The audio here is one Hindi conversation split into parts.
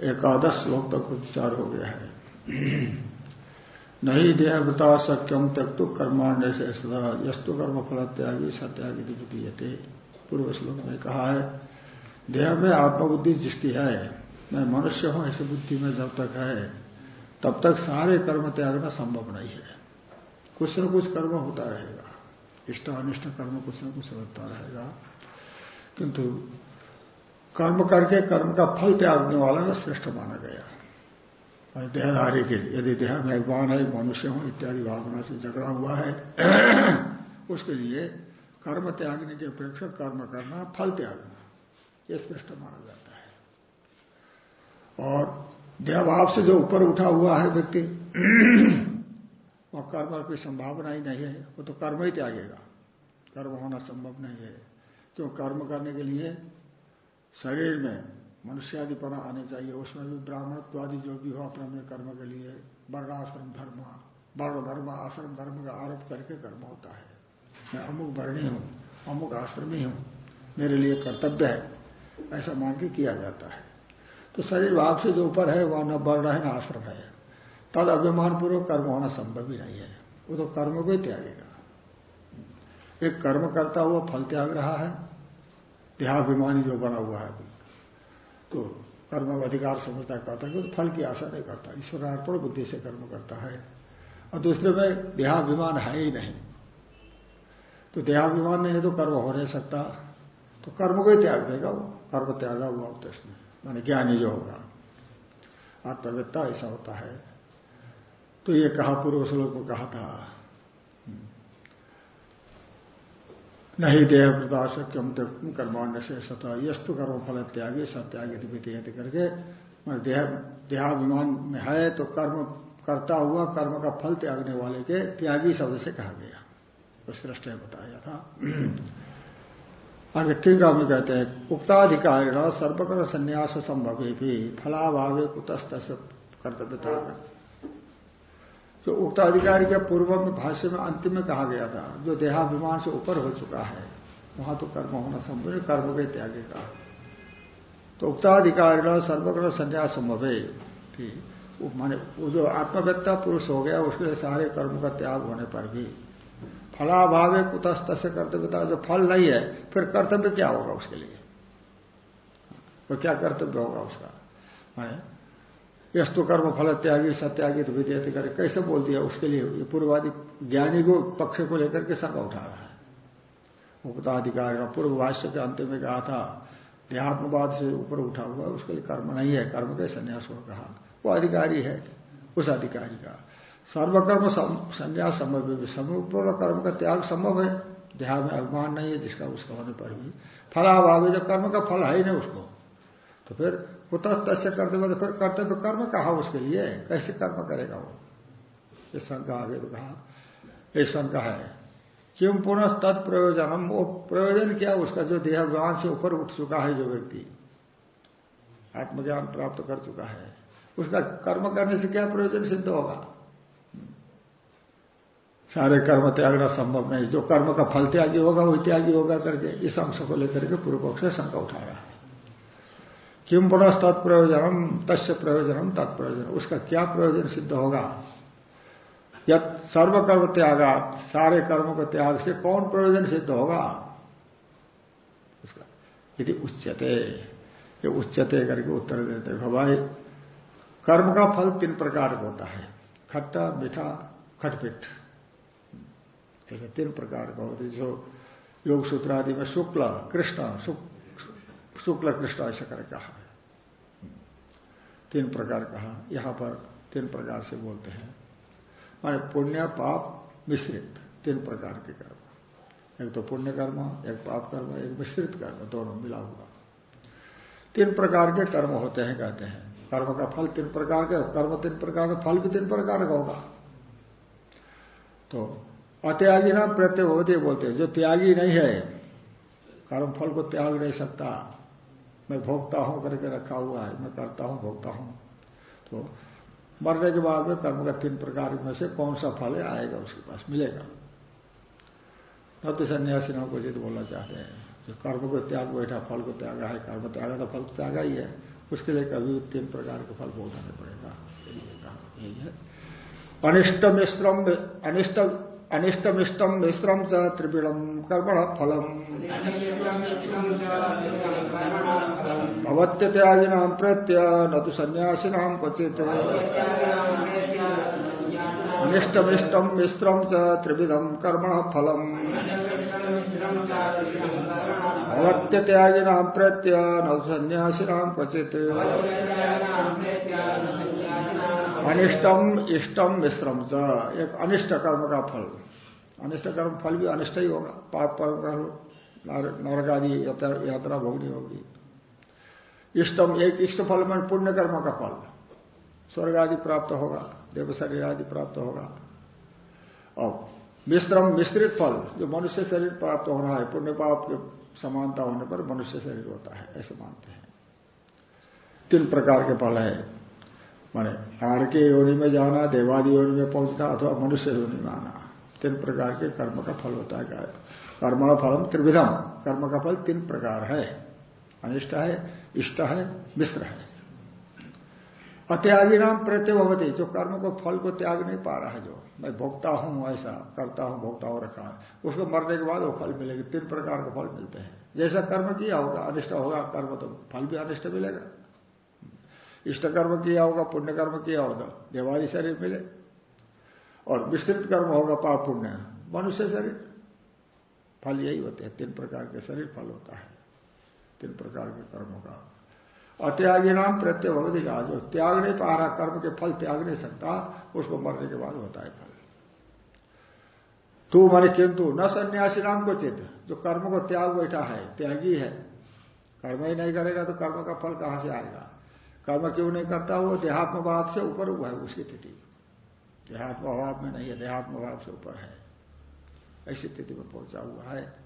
एकादश श्लोक तक विचार हो गया है। नहीं देवता सक्यम त्यक्त कर्माण्य से सदा, यस्तु कर्म फल त्यागी सत्यागी दिखती पूर्व श्लोक में कहा है देह में आत्मबुद्धि जिसकी है, मैं मनुष्य हूँ, ऐसी बुद्धि में जब तक है, तब तक सारे कर्म त्यागना संभव नहीं है। कुछ न कुछ कर्म होता रहेगा। इष्ट अनिष्ट कर्म कुछ न कुछ होता रहेगा। किंतु कर्म करके कर्म का फल त्यागने वाला ना श्रेष्ठ माना गया। देहधारी के यदि देह में अभिमान है, मनुष्य हो, इत्यादि भावना से झगड़ा हुआ है, उसके लिए कर्म त्यागने की अपेक्षा कर्म करना, फल त्यागना यह श्रेष्ठ माना जाता है। और देहभाव से जो ऊपर उठा हुआ है व्यक्ति, वह कर्म की संभावना ही नहीं है, वो तो कर्म ही त्यागेगा। कर्म होना संभव नहीं है। क्यों? कर्म करने के लिए शरीर में मनुष्यादिपना आने चाहिए, उसमें भी ब्राह्मणत्वादि जो भी हो अपने अपने कर्म के लिए वर्णाश्रम धर्म वर्ण धर्म आश्रम धर्म का आरोप करके कर्म होता है। मैं अमुक वर्णी हूँ, अमुक आश्रमी हूँ, मेरे लिए कर्तव्य है, ऐसा मान के किया जाता है। तो शरीर भाव से जो ऊपर है, वह न वर्ण है, न आश्रम है। तद अभिमान पूर्वक कर्म होना संभव ही नहीं है। वो तो कर्म को ही त्यागेगा। एक कर्म करता हुआ फल त्याग रहा है देहाभिमानी जो बना हुआ है तो कर्म अधिकार समझता करता है तो फल की आशा नहीं करता, ईश्वरार्पण बुद्धि से कर्म करता है। और दूसरे में देहाभिमान है ही नहीं। तो देहाभिमान नहीं है तो कर्म हो नहीं सकता। तो कर्म को ही त्याग देगा वो, कर्म त्यागा हुआ इसमें माने ज्ञानी जो होगा आत्मविद्ता ऐसा होता है। तो ये कहा पूर्व श्लोक में कहा था नहीं देह प्रदाशक्यम त्यक्तुम कर्मान्य से सता, यस्तु कर्म फल त्यागी, सत्यागी विधेयत करके देह, देहाभिमान में है तो कर्म करता हुआ, कर्म का फल त्यागने वाले के त्यागी शब्द से कहा गया। श्रेष्ठ ने बताया था। आगे ठीक में कहते हैं उक्ताधिकारी सर्वकर्म संन्यास संभव भी, फलाभावे कुतस्त कर्तव्यता। जो उक्त अधिकारी के पूर्व में भाष्य में अंतिम में कहा गया था, जो देहाभिमान से ऊपर हो चुका है, वहाँ तो कर्म होना संभव है, कर्म के त्यागे का। तो उक्ताधिकारी सर्वग्रह संन्यास संभव। है कि माने, वो जो आत्मव्यता पुरुष हो गया, उसके लिए सारे कर्म का त्याग होने पर भी। फलाभाव कुतस्त से कर्तव्यता, जो फल नहीं है, फिर कर्तव्य क्या होगा उसके लिए? तो क्या कर्तव्य होगा उसका? माने यस्तु कर्म फल त्यागी, सत्यागी तो विद्यार्थी करे। कैसे बोल दिया उसके लिए? ये पूर्वादि ज्ञानी को, पक्ष को लेकर के शंका उठा रहा है। उपताधिकार का पूर्व भाष्य के अंत में कहा था देहात्मवाद से ऊपर उठा हुआ उसके लिए कर्म नहीं है। कर्म के संन्यास को कहा। वो अधिकारी है, उस अधिकारी का। सर्वकर्म संन्यास संभव भी समूपूर्ण कर्म का त्याग संभव है। देहा में अभिमान नहीं है जिसका उसका होने पर भी। फलाभाव है जब कर्म का फल है ही नहीं उसको तो फिर कुतः तस्य कर्तव्य तो फिर कर्तव्य कर्म कहा उसके लिए? कैसे कर्म करेगा वो? ये शंका आगे तो कहा। ये शंका है। क्यों पुनः तत्प्रयोजन हम वो प्रयोजन क्या उसका? जो देहज्ञान से ऊपर उठ चुका है जो व्यक्ति, आत्मज्ञान प्राप्त कर चुका है, उसका कर्म करने से क्या प्रयोजन सिद्ध होगा? सारे कर्म त्यागना संभव नहीं। जो कर्म का फल त्यागी होगा, वो त्यागी होगा करके इस अंश को लेकर के पूर्व पक्ष शंका उठा रहा है किम पुनः तत्प्रयोजनम, तस्य प्रयोजनम तत्प्रयोजन उसका क्या प्रयोजन सिद्ध होगा? यद सर्वकर्म त्यागा सारे कर्म के त्याग से कौन प्रयोजन सिद्ध होगा? यदि उच्चते ये उच्चते करके उत्तर देते भाई कर्म का फल तीन प्रकार का होता है। खट्टा, मीठा, खटपिट। ऐसे तीन प्रकार का होता है। जो योग सूत्र आदि में शुक्ल, कृष्ण, शुक्ल कृष्ण ऐसा कर कहा तीन प्रकार कहा। यहाँ पर तीन प्रकार से बोलते हैं। माने पुण्य, पाप, मिश्रित, तीन प्रकार के कर्म। एक तो पुण्य कर्म, एक पाप कर्म, एक मिश्रित कर्म, दोनों मिला हुआ। तीन प्रकार के कर्म होते हैं, कहते हैं। कर्म का फल तीन प्रकार का, कर्म तीन प्रकार का, फल भी तीन प्रकार का होगा। तो अत्यागी ना प्रत्यय होते बोलते जो त्यागी नहीं है, कर्म फल को त्याग नहीं सकता। मैं भोगता हूँ करके रखा हुआ है, मैं करता हूँ, भोगता हूँ। तो मरने के बाद में कर्म का तीन प्रकार में से कौन सा फल आएगा उसके पास, मिलेगा। न तो सन्यासी को जित बोलना चाहते हैं। जो कर्म को त्याग, बैठा फल को त्यागा है, कर्म त्यागा तो फल त्यागा ही है। उसके लिए कभी तीन प्रकार के फल भोगना पड़ेगा। यही है अनिष्ट मिश्रम अनिष्ट अनिष्टमिष्टम मिश्रम च त्रिपिड़म कर्मण फलम भवत्य त्यागिना न तो सन्यासीना क्वचित। अनिष्टमिष्टम मिश्रम च त्रिविधम कर्मण फलम भवत्य त्यागिना प्रत्य न सन्यासीना क्वचित। अनिष्टम इष्टम मिश्रम च। एक अनिष्ट कर्म का फल अनिष्ट कर्म फल भी अनिष्ट ही होगा पाप पर नरक आदि यात्रा भोगनी होगी। इष्टम एक इष्ट फल में पुण्य कर्म का फल। स्वर्ग आदि प्राप्त होगा देव शरीर आदि प्राप्त होगा। और मिश्रम मिश्रित फल, जो मनुष्य शरीर प्राप्त होना है, पुण्य पाप के समानता होने पर मनुष्य शरीर होता है, ऐसे मानते हैं। तीन प्रकार के फल है। माने आर के योनि में जाना, देवादि योनि में पहुँचना, अथवा मनुष्य योनि में आना। तीन प्रकार के कर्म का फल होता है। कर्म का फलम त्रिविधम। कर्म का फल तीन प्रकार है। अनिष्ट है, इष्ट है, मिश्र है। अत्यागी नाम प्रत्यय भवती जो कर्म को, फल को त्याग नहीं पा रहा है जो। मैं भोगता हूँ, ऐसा करता हूँ भोगता हूँ रखा है। उसको मरने के बाद वो फल मिलेगा। तीन प्रकार के फल मिलते हैं। जैसा कर्म किया होगा, अनिष्ट होगा, कर्म तो फल भी अनिष्ट मिलेगा। इष्ट कर्म किया होगा, पुण्य कर्म किया होगा, देवादी शरीर मिले। और विस्तृत कर्म होगा, पाप पुण्य। मनुष्य शरीर। फल यही होते हैं। तीन प्रकार के शरीर फल होता है। तीन प्रकार के कर्मों का। अत्यागी नाम प्रत्यय भगवती का जो त्याग नहीं पा रहा कर्म के फल त्याग नहीं सकता, उसको मरने के बाद होता है फल तू माने किंतु, न सन्यासी नाम को चित, जो कर्म को त्याग बैठा है, त्यागी है। कर्म ही नहीं करेगा तो कर्म का फल कहाँ से आएगा? कर्म क्यों नहीं करता वो? देहात्म भाव से ऊपर हुआ है उसकी स्थिति। देहात्म अभाव में नहीं है देहात्म भाव से ऊपर है। ऐसी स्थिति में पहुँचा हुआ है।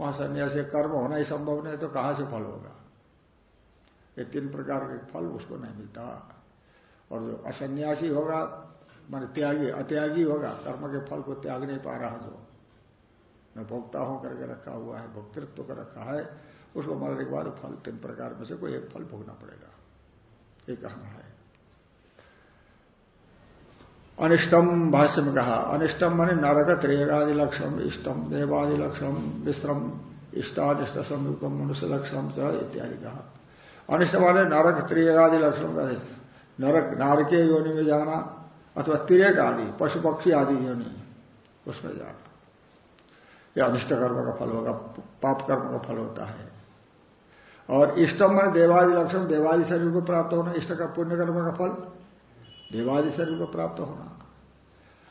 वहाँ सन्यासी कर्म होना ही संभव नहीं तो कहाँ से फल होगा? ये तीन प्रकार के फल उसको नहीं मिलता। और जो असन्यासी होगा, मान त्यागी, अत्यागी होगा, कर्म के फल को त्याग नहीं पा रहा जो। मैं भोक्ता हूँ करके रखा हुआ है, भोक्तृत्व कर रखा है, उसको मरने के बाद फल, तीन प्रकार में से कोई एक फल भोगना पड़ेगा। ये कहना है। अनिष्टम भाष्य में कहा अनिष्टम माने नरक त्रियगादि लक्षण इष्टम देवादि लक्षण विश्रम इष्टादिष्ट संयुक्तम मनुष्य लक्षण इत्यादि कहा। अनिष्ट वाले नरक त्रियगादि लक्षण का नरक, नारकीय योनि में जाना, अथवा तिरक आदि पशु पक्षी आदि योनि, उसमें जाना। यह अनिष्ट कर्म का फल होगा पाप कर्म का फल होता है। और इष्टम मन देवादि लक्षण, देवादि शरीर को प्राप्त होना, इष्ट का पुण्य कर्म का फल, देवादि शरीर को प्राप्त होना।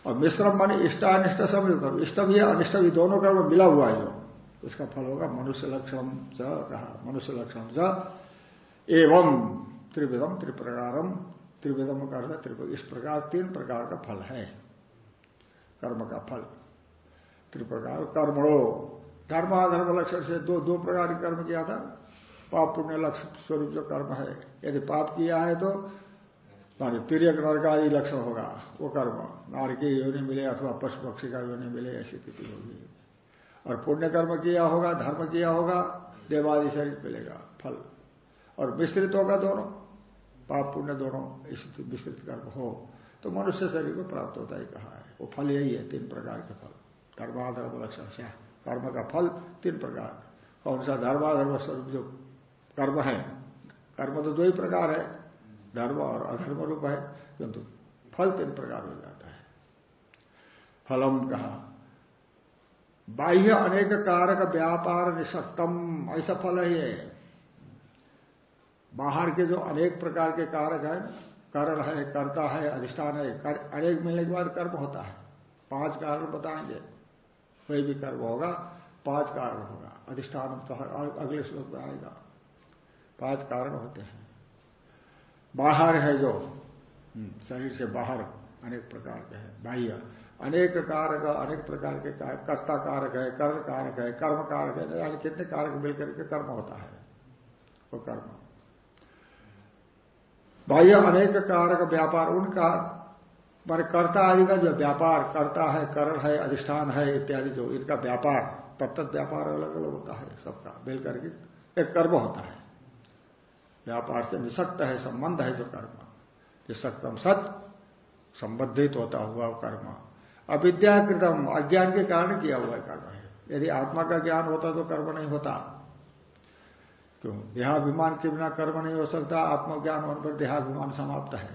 और मिश्रम मन इष्टानिष्ट सब इष्ट भी अनिष्ट भी, दोनों कर्म मिला हुआ है। उसका फल होगा मनुष्य लक्षण कहा, मनुष्य लक्षण एवं त्रिविधम त्रिप्रकारम त्रिविधम कर इस प्रकार तीन प्रकार का फल है। कर्म का फल। त्रिप्रकार कर्मणो। धर्माधर्म लक्षण से दो दो प्रकार के कर्म किया था। पाप पुण्य लक्ष्य स्वरूप जो कर्म है। यदि पाप किया है तो माने तिरक नरक आदि लक्षण होगा। वो कर्म। नार नारकी योनि मिले अथवा पशु पक्षी का योनि मिले, ऐसी स्थिति होगी। और पुण्य कर्म किया होगा, धर्म किया होगा, देवादि शरीर मिलेगा, फल। और विस्तृत होगा दोनों। पाप पुण्य दोनों विस्तृत कर्म हो। तो मनुष्य शरीर को प्राप्त होता ही, कहा है। वो फल यही है, तीन प्रकार के फल। धर्माधर्म लक्षण से कर्म का फल, तीन प्रकार। कौन सा धर्माधर्म स्वरूप जो कर्म है, कर्म तो दो ही प्रकार है। धर्म और अधर्म रूप है, किंतु फल तीन प्रकार हो जाता है। फलम कहा, बाह्य अनेक कारक व्यापार निशक्तम, ऐसा फल है। बाहर के जो अनेक प्रकार के कारक है कारण है कर्ता है अधिष्ठान है कर, अनेक मिलने के बाद कर्म होता है। पाँच कारण बताएँगे। कोई भी कर्म होगा पाँच कारण होगा। अधिष्ठान तो अगले श्लोक में आएगा। पाँच कारण होते हैं। बाहर है जो हम्म, शरीर से बाहर अनेक प्रकार के है। बाह्य अनेक कारक अनेक प्रकार के कर्ता कारक है कर्ण कारक है कर्म कारक है यानी कितने कारक मिलकर के कर्म होता है वो कर्म। बाह्य अनेक कारक व्यापार, उनका मान कर्ता आदि का जो व्यापार, करता है, करण है, अधिष्ठान है, इत्यादि जो इनका व्यापार तत्त व्यापार अलग अलग होता है सबका मिल करके एक कर्म होता है। व्यापार से निशक्त है, संबंध है जो कर्म। सत्यम सत, संबंधित होता हुआ कर्म। अविद्याकृतम, अज्ञान के कारण किया हुआ कर्म है। यदि आत्मा का ज्ञान होता तो कर्म नहीं होता। क्यों देहाभिमान के बिना कर्म नहीं हो सकता, आत्मज्ञान होने पर देहाभिमान समाप्त है।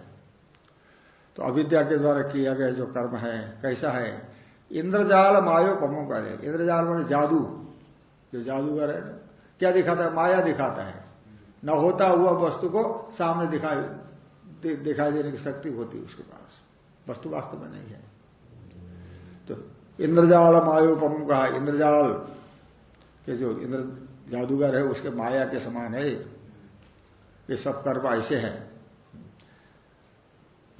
तो अविद्या के द्वारा किया गया जो कर्म है, कैसा है? इंद्रजाल मायो पमो करे। इंद्रजाल मान जादू। जो जादूगर है, क्या दिखाता है? माया दिखाता है। न होता हुआ वस्तु को सामने दिखाई दिखाई देने की शक्ति होती है उसके पास। वस्तु वास्तव में नहीं है। तो इंद्रजाल मायोपम कहा। इंद्रजाल के जो इंद्र जादूगर है, उसके माया के समान है। ये सब कर्म ऐसे है।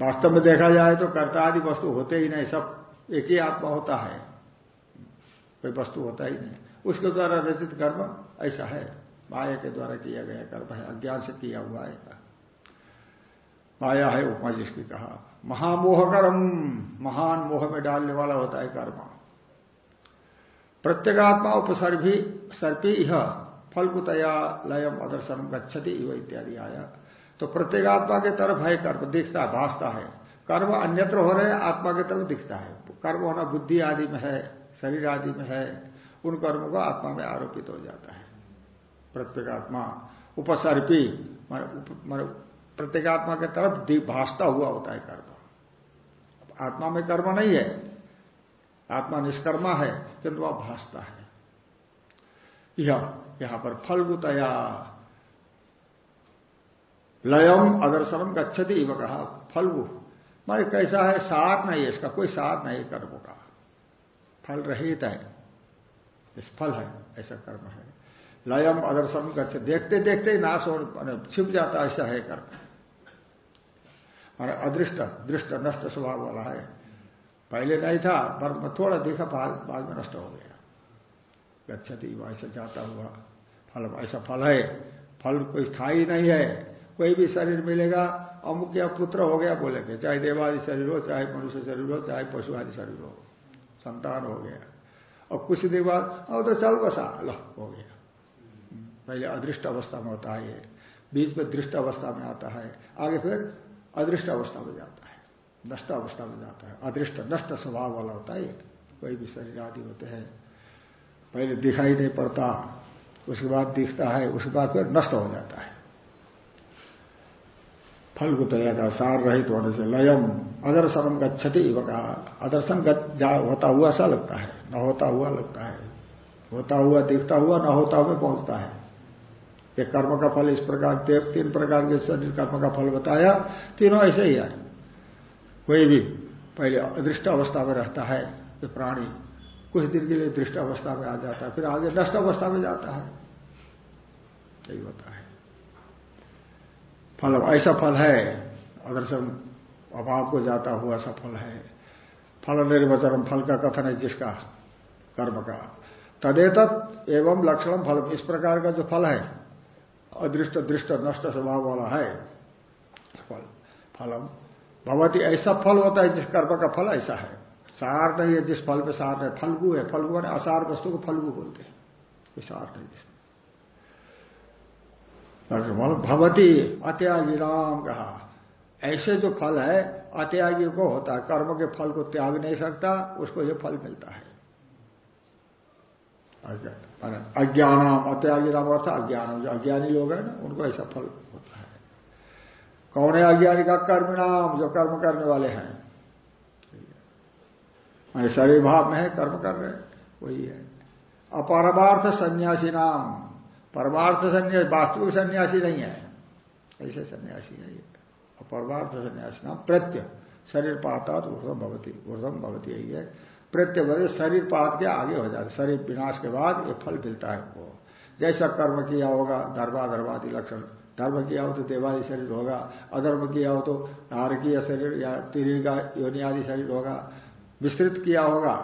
वास्तव में देखा जाए तो कर्ता आदि वस्तु होते ही नहीं, सब एक ही आत्मा होता है। कोई वस्तु होता ही नहीं। उसके द्वारा रचित कर्म ऐसा है। माया के द्वारा किया गया कर्म है, अज्ञान से किया हुआ है माया है, उपमा जिसकी कहा। महामोह कर्म महान मोह में डालने वाला होता है कर्म। प्रत्येगात्मा उपसर्भी, सर्पी यह फलकुतया लयम अदर्शन गच्छति इव इत्यादि आया। तो प्रत्येगात्मा के तरफ़ है कर्म, दिखता है भाषता है। कर्म अन्यत्र हो रहे आत्मा के तरफ़ दिखता है। कर्म होना बुद्धि आदि में है, शरीर आदि में है, उन कर्मों को आत्मा में आरोपित हो जाता है। प्रत्येगात्मा उपसर्पी, मान प्रत्येगात्मा के तरफ़ भाषता हुआ होता है कर्म। आत्मा में कर्म नहीं है आत्मा निष्कर्मा है, किंतु वह भाषता है। यह, यहाँ पर फलगुतया लयम अदर्शनम गच्छति इव कहा फलगु। मारे कैसा है? सार नहीं है इसका, कोई सार नहीं कर्म का। फल रहित है। इस फल है, ऐसा कर्म है। लयम अदर्शन गच्छे देखते देखते ही नाश और छिप जाता ऐसा है कर्म। अदृष्ट, दृष्ट नष्ट स्वभाव वाला है। पहले नहीं था, पर थोड़ा देखा, बाद में नष्ट हो गया। गच्छति ऐसा जाता हुआ, फल ऐसा फल है। फल कोई स्थायी नहीं है, कोई भी शरीर मिलेगा, अमुक या पुत्र हो गया बोलेंगे, चाहे देवादि शरीर हो, चाहे मनुष्य शरीर हो, चाहे पशु आदि शरीर हो। संतान हो गया। और कुछ देर बाद अब तो चल बसा, लो, हो गया। पहले अदृष्ट अवस्था में होता है बीच में दृष्ट अवस्था में आता है। आगे फिर अदृष्ट अवस्था में जाता है। नष्ट अवस्था में जाता है। अदृष्ट, नष्ट स्वभाव वाला होता है कोई भी शरीर आदि होते हैं। पहले दिखाई नहीं पड़ता, उसके बाद दिखता है, उसके बाद फिर नष्ट हो जाता है। फल को का सार रहित होने से लयम अदर्शनम गच्छति का। अदर्शन होता हुआ सा लगता है। न होता हुआ लगता है। होता हुआ, दिखता हुआ, न होता हुआ पहुँचता है। ये कर्म का फल इस प्रकार, तीन प्रकार के शरीर कर्म का फल बताया, तीनों ऐसे ही है कोई भी पहले अदृष्ट अवस्था में रहता है ये प्राणी कुछ दिन के लिए दृष्ट अवस्था में आ जाता है, फिर आगे नष्ट अवस्था में जाता है। यही होता है। फल, ऐसा फल है सब अभाव को जाता हुआ सा फल है। फल निर्वचन फल का कथन है जिसका, कर्म का। तदेत एवं लक्षण फल, इस प्रकार का जो फल है, अदृष्ट, दृष्ट, नष्ट स्वभाव वाला है, फल। फलम भगवती ऐसा फल होता है जिस कर्म का फल ऐसा है। सार नहीं है जिस फल में सार नहीं, फलगु है। फलगु ने असार वस्तु को फलगु बोलते हैं। कोई सार नहीं जिसमें। भगवती अत्यागी राम कहा। ऐसे जो फल है, अत्यागी को होता है। कर्म के फल को त्याग नहीं सकता, उसको ये फल मिलता है। अज्ञान। अत्यागी राम अर्थ अज्ञान जो अज्ञानी लोग हैं ना, उनको ऐसा फल होता है। कौन है अज्ञानी का कर्म नाम जो कर्म करने वाले हैं? मैंने शरीर भाव में है, कर्म कर रहे वही है। अपरमार्थ सन्यासी नाम। परमार्थ सन्यासी वास्तविक सन्यासी नहीं है। ऐसे सन्यासी है ये। परमार्थ सन्यासी नाम। प्रत्य शरीर पाता तो ऊर्धम भवती। ऊर्धम भवती, यही है। प्रत्य बदे शरीर पात के आगे हो जाते शरीर विनाश के बाद ये फल मिलता है वो जैसा कर्म किया होगा धर्मा धर्मादि लक्षण धर्म किया हो तो देवादि शरीर होगा अधर्म किया हो तो नारकीय शरीर या तिरी का योनि आदि शरीर होगा, विस्तृत किया होगा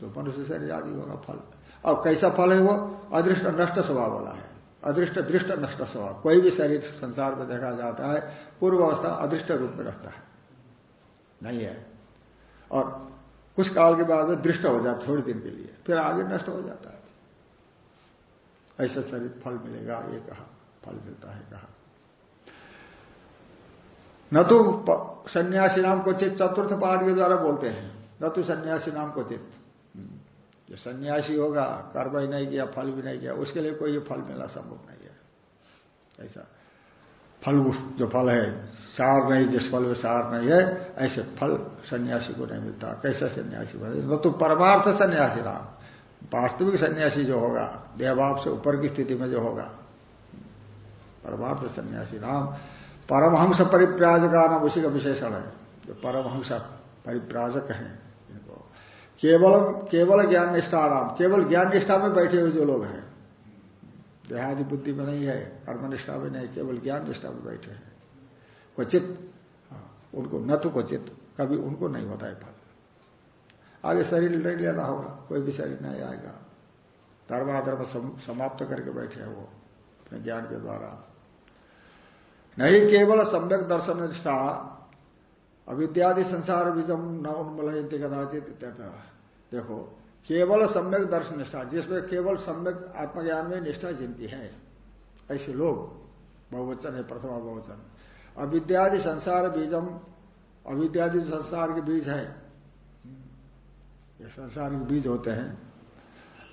तो मनुष्य शरीर आदि होगा फल। अब कैसा फल है वो? अदृष्ट नष्ट स्वभाव वाला है। अदृष्ट, दृष्ट नष्ट स्वभाव। कोई भी शरीर संसार में देखा जाता है पूर्व अवस्था अदृष्ट रूप में रहता है। नहीं है। और कुछ काल के बाद में दृष्ट हो जाता थोड़ी दिन के लिए। फिर आगे नष्ट हो जाता है। ऐसा शरीर फल मिलेगा, ये कहा। फल मिलता है कहा न तो सन्यासी नाम को चित चतुर्थ पाद के द्वारा बोलते हैं। न तो सन्यासी नाम को चित जो सन्यासी होगा कर्म ही नहीं किया, फल भी नहीं किया, उसके लिए कोई फल मिलना संभव नहीं है। ऐसा। फल जो फल है, सार नहीं, जिस फल में सार नहीं है, ऐसे फल सन्यासी को नहीं मिलता। कैसा सन्यासी बने? न तो परमार्थ सन्यासी राम वास्तविक सन्यासी जो होगा देवभाव से ऊपर की स्थिति में जो होगा परमार्थ सन्यासी राम। परमहंस परिप्राजका नाम उसी का विशेषण है। जो परमहंस परिप्राजक है इनको। केवल केवल ज्ञान निष्ठा राम। केवल ज्ञान निष्ठा में बैठे हुए जो लोग हैं देहादि बुद्धि में नहीं है कर्मनिष्ठा में नहीं केवल ज्ञान निष्ठा में बैठे हैं। क्वचित हाँ, उनको न तो क्वचित कभी उनको नहीं होता है फल। आगे शरीर ले लेना होगा कोई भी शरीर नहीं आएगा। धर्माधर्म समाप्त करके बैठे हैं वो अपने ज्ञान के द्वारा। नहीं केवल सम्यक दर्शन निष्ठा, अविद्यादि संसार बीजम न उन्मलयंती कदाचित देखो, केवल सम्यक दर्शन निष्ठा, जिसमें केवल सम्यक आत्मज्ञान में निष्ठा जिनकी है, ऐसे लोग, बहुवचन है, प्रथमा बहुवचन। अविद्यादि संसार बीजम, अविद्यादि संसार के बीज है। ये संसार के बीज होते हैं।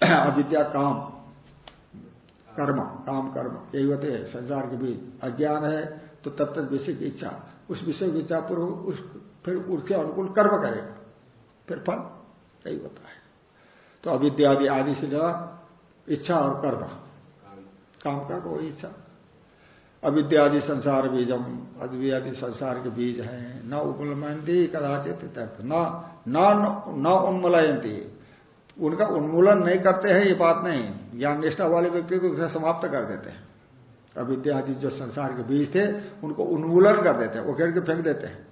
अविद्या काम। कर्म, काम कर्म यही होते हैं, संसार के बीज अज्ञान है तो तब तक विषय की इच्छा, उस विषय की इच्छा पर उस, फिर उसके अनुकूल कर्म करेगा, फिर फल यही होता है। तो अविद्यादि आदि से जरा इच्छा और कर्म, काम का कोई इच्छा। अविद्यादि संसार बीजम अद्वियादि संसार के बीज हैं, न उपलमयंती कदाचित न उन्मलयंती। उनका उन्मूलन नहीं करते हैं, ये बात नहीं। ज्ञान निष्ठा वाले व्यक्ति को समाप्त कर देते हैं। अविद्यादि जो संसार के बीज थे, उनको उन्मूलन कर देते हैं वो खेल के फेंक देते हैं।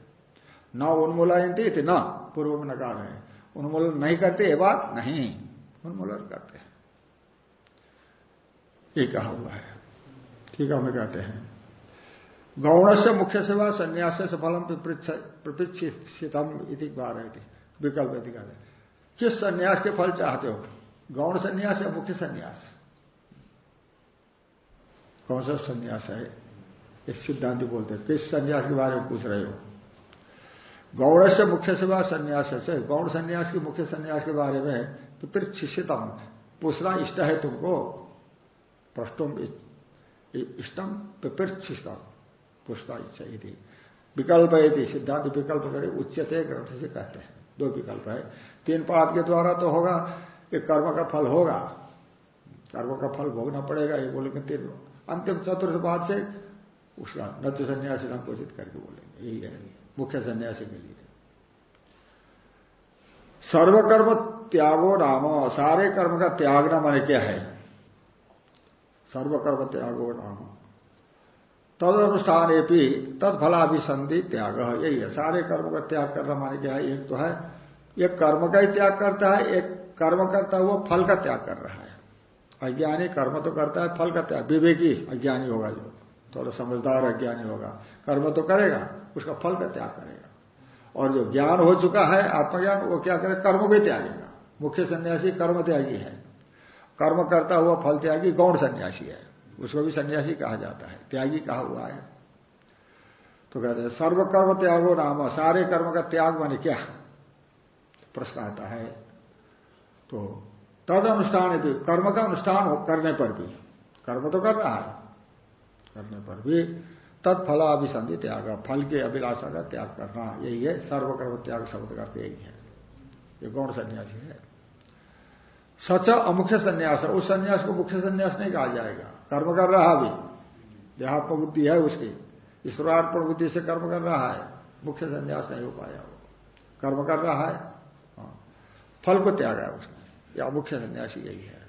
न उन्मूलयंती थे न, पूर्व में नकार है। उन्मूलन नहीं करते, ये बात नहीं। उन्मूलन करते हैं। ये कहा हुआ है। ठीक है, हमें कहते हैं। गौण से मुख्य सेवा, संन्यास से फलम प्रतीक्षितम इति बार है विकल्प दिखाते किस संन्यास के फल चाहते हो? गौण संन्यास या मुख्य संन्यास? कौन सा संन्यास है? इस सिद्धांत बोलते हैं। किस संन्यास के बारे में पूछ रहे हो? गौड़ से मुख्य सेवा संन्यास से गौड़ संन्यास के मुख्य संन्यास के बारे में तो फिर शिष्यतम पूछना इष्ट है तुमको? प्रष्टुम इष्टम पिपृक्षितम पूछना इच्छा थी। विकल्प यदि सिद्धांत विकल्प करे उच्चते ग्रंथ से कहते हैं। दो विकल्प है। तीन पाद के द्वारा तो होगा कि कर्म का फल होगा। कर्म का फल भोगना पड़ेगा, ये बोलेंगे तीन अंतिम चतुर्थ पाद से उसका नत्य सन्यासी नाम घोषित करके बोलेंगे। यही है। मुख्य सन्यासी के लिए। सर्वकर्म त्यागो नाम, सारे कर्म का त्यागना माने क्या है? सर्वकर्म त्यागो नाम। तद अनुष्ठान भी तत्फलाभिसंधि त्याग। यही है। सारे कर्म का त्याग करना माने क्या है? एक तो है, एक कर्म का ही त्याग करता है, एक कर्म करता हुआ फल का त्याग कर रहा है। अज्ञानी कर्म तो करता है, फल का त्याग। विवेकी अज्ञानी होगा जो। थोड़ा समझदार अज्ञानी होगा। कर्म तो करेगा, उसका फल का त्याग करेगा। और जो ज्ञान हो चुका है, आत्मज्ञान, वो क्या करे? कर्म को त्यागेगा। मुख्य सन्यासी कर्म त्यागी है। कर्म करता हुआ फल त्यागी, गौण सन्यासी है। उसको भी सन्यासी कहा जाता है, त्यागी कहा हुआ है। तो कहते हैं, सर्वकर्म त्यागो नाम, सारे कर्म का त्याग माने क्या? प्रश्न आता है। तो तद अनुष्ठान भी कर्म का अनुष्ठान करने पर भी। कर्म तो कर रहा है, करने पर भी तत्फलाभिसंधि त्याग, फल के अभिलाषा का त्याग करना, यही है, सर्वकर्म त्याग शब्द का यही है। ये गौण सन्यासी है। सच अमुख्य सन्यास, उस संन्यास को मुख्य सन्यास नहीं कहा जाएगा। कर्म कर रहा अभी देहात्म बुद्धि है उसकी। ईश्वरार्पण बुद्धि से कर्म कर रहा है। मुख्य संन्यास नहीं हो पाया वो। कर्म कर रहा है। हाँ। फल को त्याग है उसने। या मुख्य संन्यासी यही है।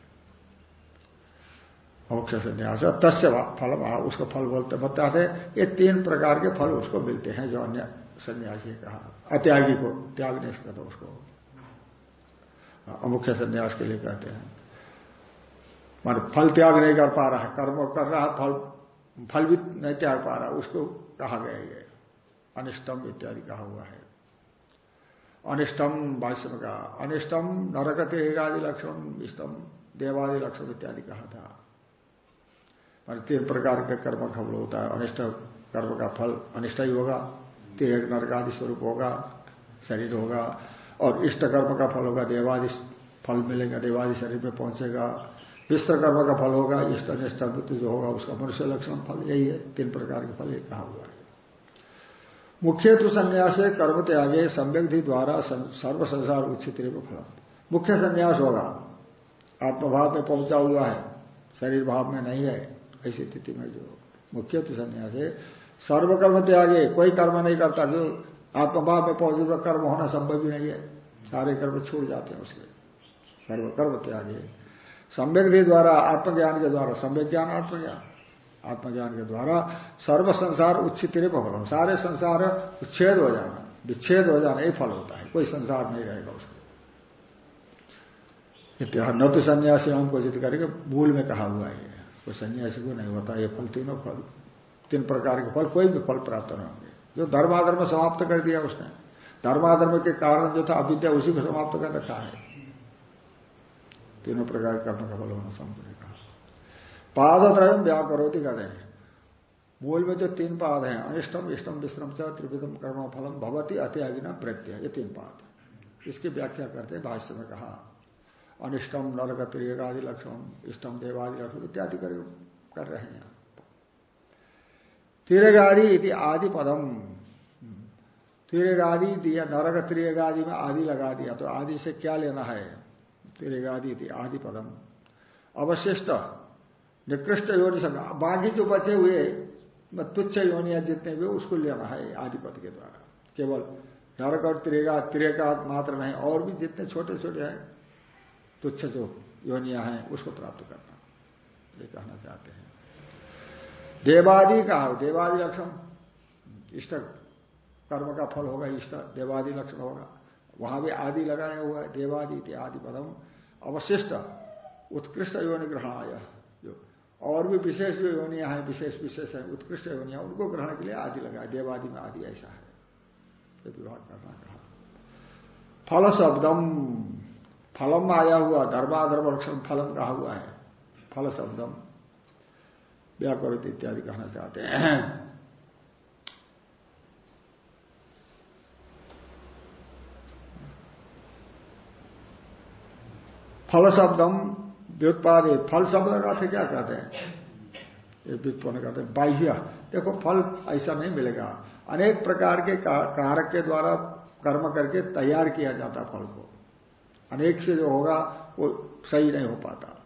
मुख्य संन्यास तस्य फल उसको फल बोलते बताते ये तीन प्रकार के फल उसको मिलते हैं जो अन्य सन्यासी कहा अत्यागी को त्याग नहीं सकता उसको। अमुख्य संन्यास के लिए कहते हैं। मान फल त्याग नहीं कर पा रहा है, कर्म कर रहा है, फल फल भी नहीं त्याग पा रहा, उसको कहा गया ये। अनिष्टम इत्यादि कहा हुआ है। अनिष्टम भाष्य कहा, अनिष्टम नरक तेगादि लक्षण इष्टम देवादि लक्षण इत्यादि कहा था। मान तीन प्रकार के कर्म का फल होता है, अनिष्ट कर्म का फल अनिष्ट ही होगा, तीन नरक आदि स्वरूप होगा, शरीर होगा, और इष्ट कर्म का फल होगा, देवादि फल मिलेगा, देवादि शरीर में पहुंचेगा विश्व कर्म का फल होगा इष्ट अनिष्ट जो होगा, उसका मनुष्य लक्षण फल, यही है। तीन प्रकार के फल कहा हुआ है। मुख्य तो संन्यास है, कर्म त्यागे सम्यक्ति द्वारा सर्व संसार उचित फल मुख्य संन्यास होगा। आत्मभाव में पहुँचा हुआ है, शरीर भाव में नहीं है, ऐसी स्थिति में जो मुख्य तो संन्यास है सर्वकर्म त्यागे, कोई कर्म नहीं करता, जो आत्मभाव में पहुँचे हुआ कर्म होना संभव ही नहीं है। सारे कर्म छूट जाते हैं उसके। सर्वकर्म त्यागे सम्यक द्वारा, आत्मज्ञान के द्वारा सम्यक ज्ञान आत्मज्ञान। आत्मज्ञान के द्वारा सर्व संसार उच्छित फल सारे संसार उच्छेद हो जाना, विच्छेद हो जाना यही फल होता है। कोई संसार नहीं रहेगा उसको। इतिहास न तो सन्यासी हम को जित करके मूल में कहा हुआ है। कोई सन्यासी को नहीं होता, ये फल तीनों फल। तीन प्रकार के फल, कोई भी फल प्राप्त न होंगे। जो धर्माधर्म समाप्त कर दिया उसने। धर्माधर्म के कारण जो था, अविद्या उसी को समाप्त कर रखा है। तीनों प्रकार कर्म का फल होना संभव कहा पादत्रयम व्याकरोति कहते हैं मूल में जो तीन पाद हैं, अनिष्टम, इष्टम, विश्रम च, त्रिविधम, कर्म, फलम, भवती अत्यागिना प्रत्यय, ये तीन पाद इसकी व्याख्या करते हैं भाष्य में कहा। अनिष्टम, नरक त्रियगादि लक्षण, इष्टम देवादि लक्षण इत्यादि कर रहे हैं। तिरगादि इति आदि पदम। तिरगादि दिया, नरक, त्रियगादि में आदि लगा दिया तो आदि से क्या लेना है? तिरगादि आदि पदम अवशिष्ट, निकृष्ट योनि संग बाकी जो बचे हुए तुच्छ योनिया जितने भी उसको लेना है आदिपति के द्वारा। केवल नरक और त्रिगा त्रिका मात्र नहीं, और भी जितने छोटे छोटे हैं, तुच्छ जो योनिया हैं, उसको प्राप्त करना। ये कहना चाहते हैं। देवादि का देवादि लक्षण, इष्ट कर्म का फल होगा, इष्ट देवादि लक्षण होगा। वहाँ भी आदि लगाया हुआ है, देवादि आदि पदम। अवशिष्ट, उत्कृष्ट योनि ग्रहण आया जो और भी विशेष जो योनिया है, विशेष विशेष है, उत्कृष्ट योनिया, उनको ग्रहण के लिए आदि लगाया, देवादि में आदि ऐसा है। विवाह करना कहा फल शब्दम, फलम आया हुआ, धर्माधर्म लक्षण फलम कहा हुआ है। फल शब्दम व्याकृत इत्यादि कहना चाहते हैं। फल शब्दम व्युत्पादित फल शब्द का अर्थ क्या कहते हैं? व्युत्पन्न कहते हैं। बाह्य। देखो फल ऐसा नहीं मिलेगा। अनेक प्रकार के कारक के द्वारा कर्म करके तैयार किया जाता फल को। अनेक से जो होगा वो सही नहीं हो पाता।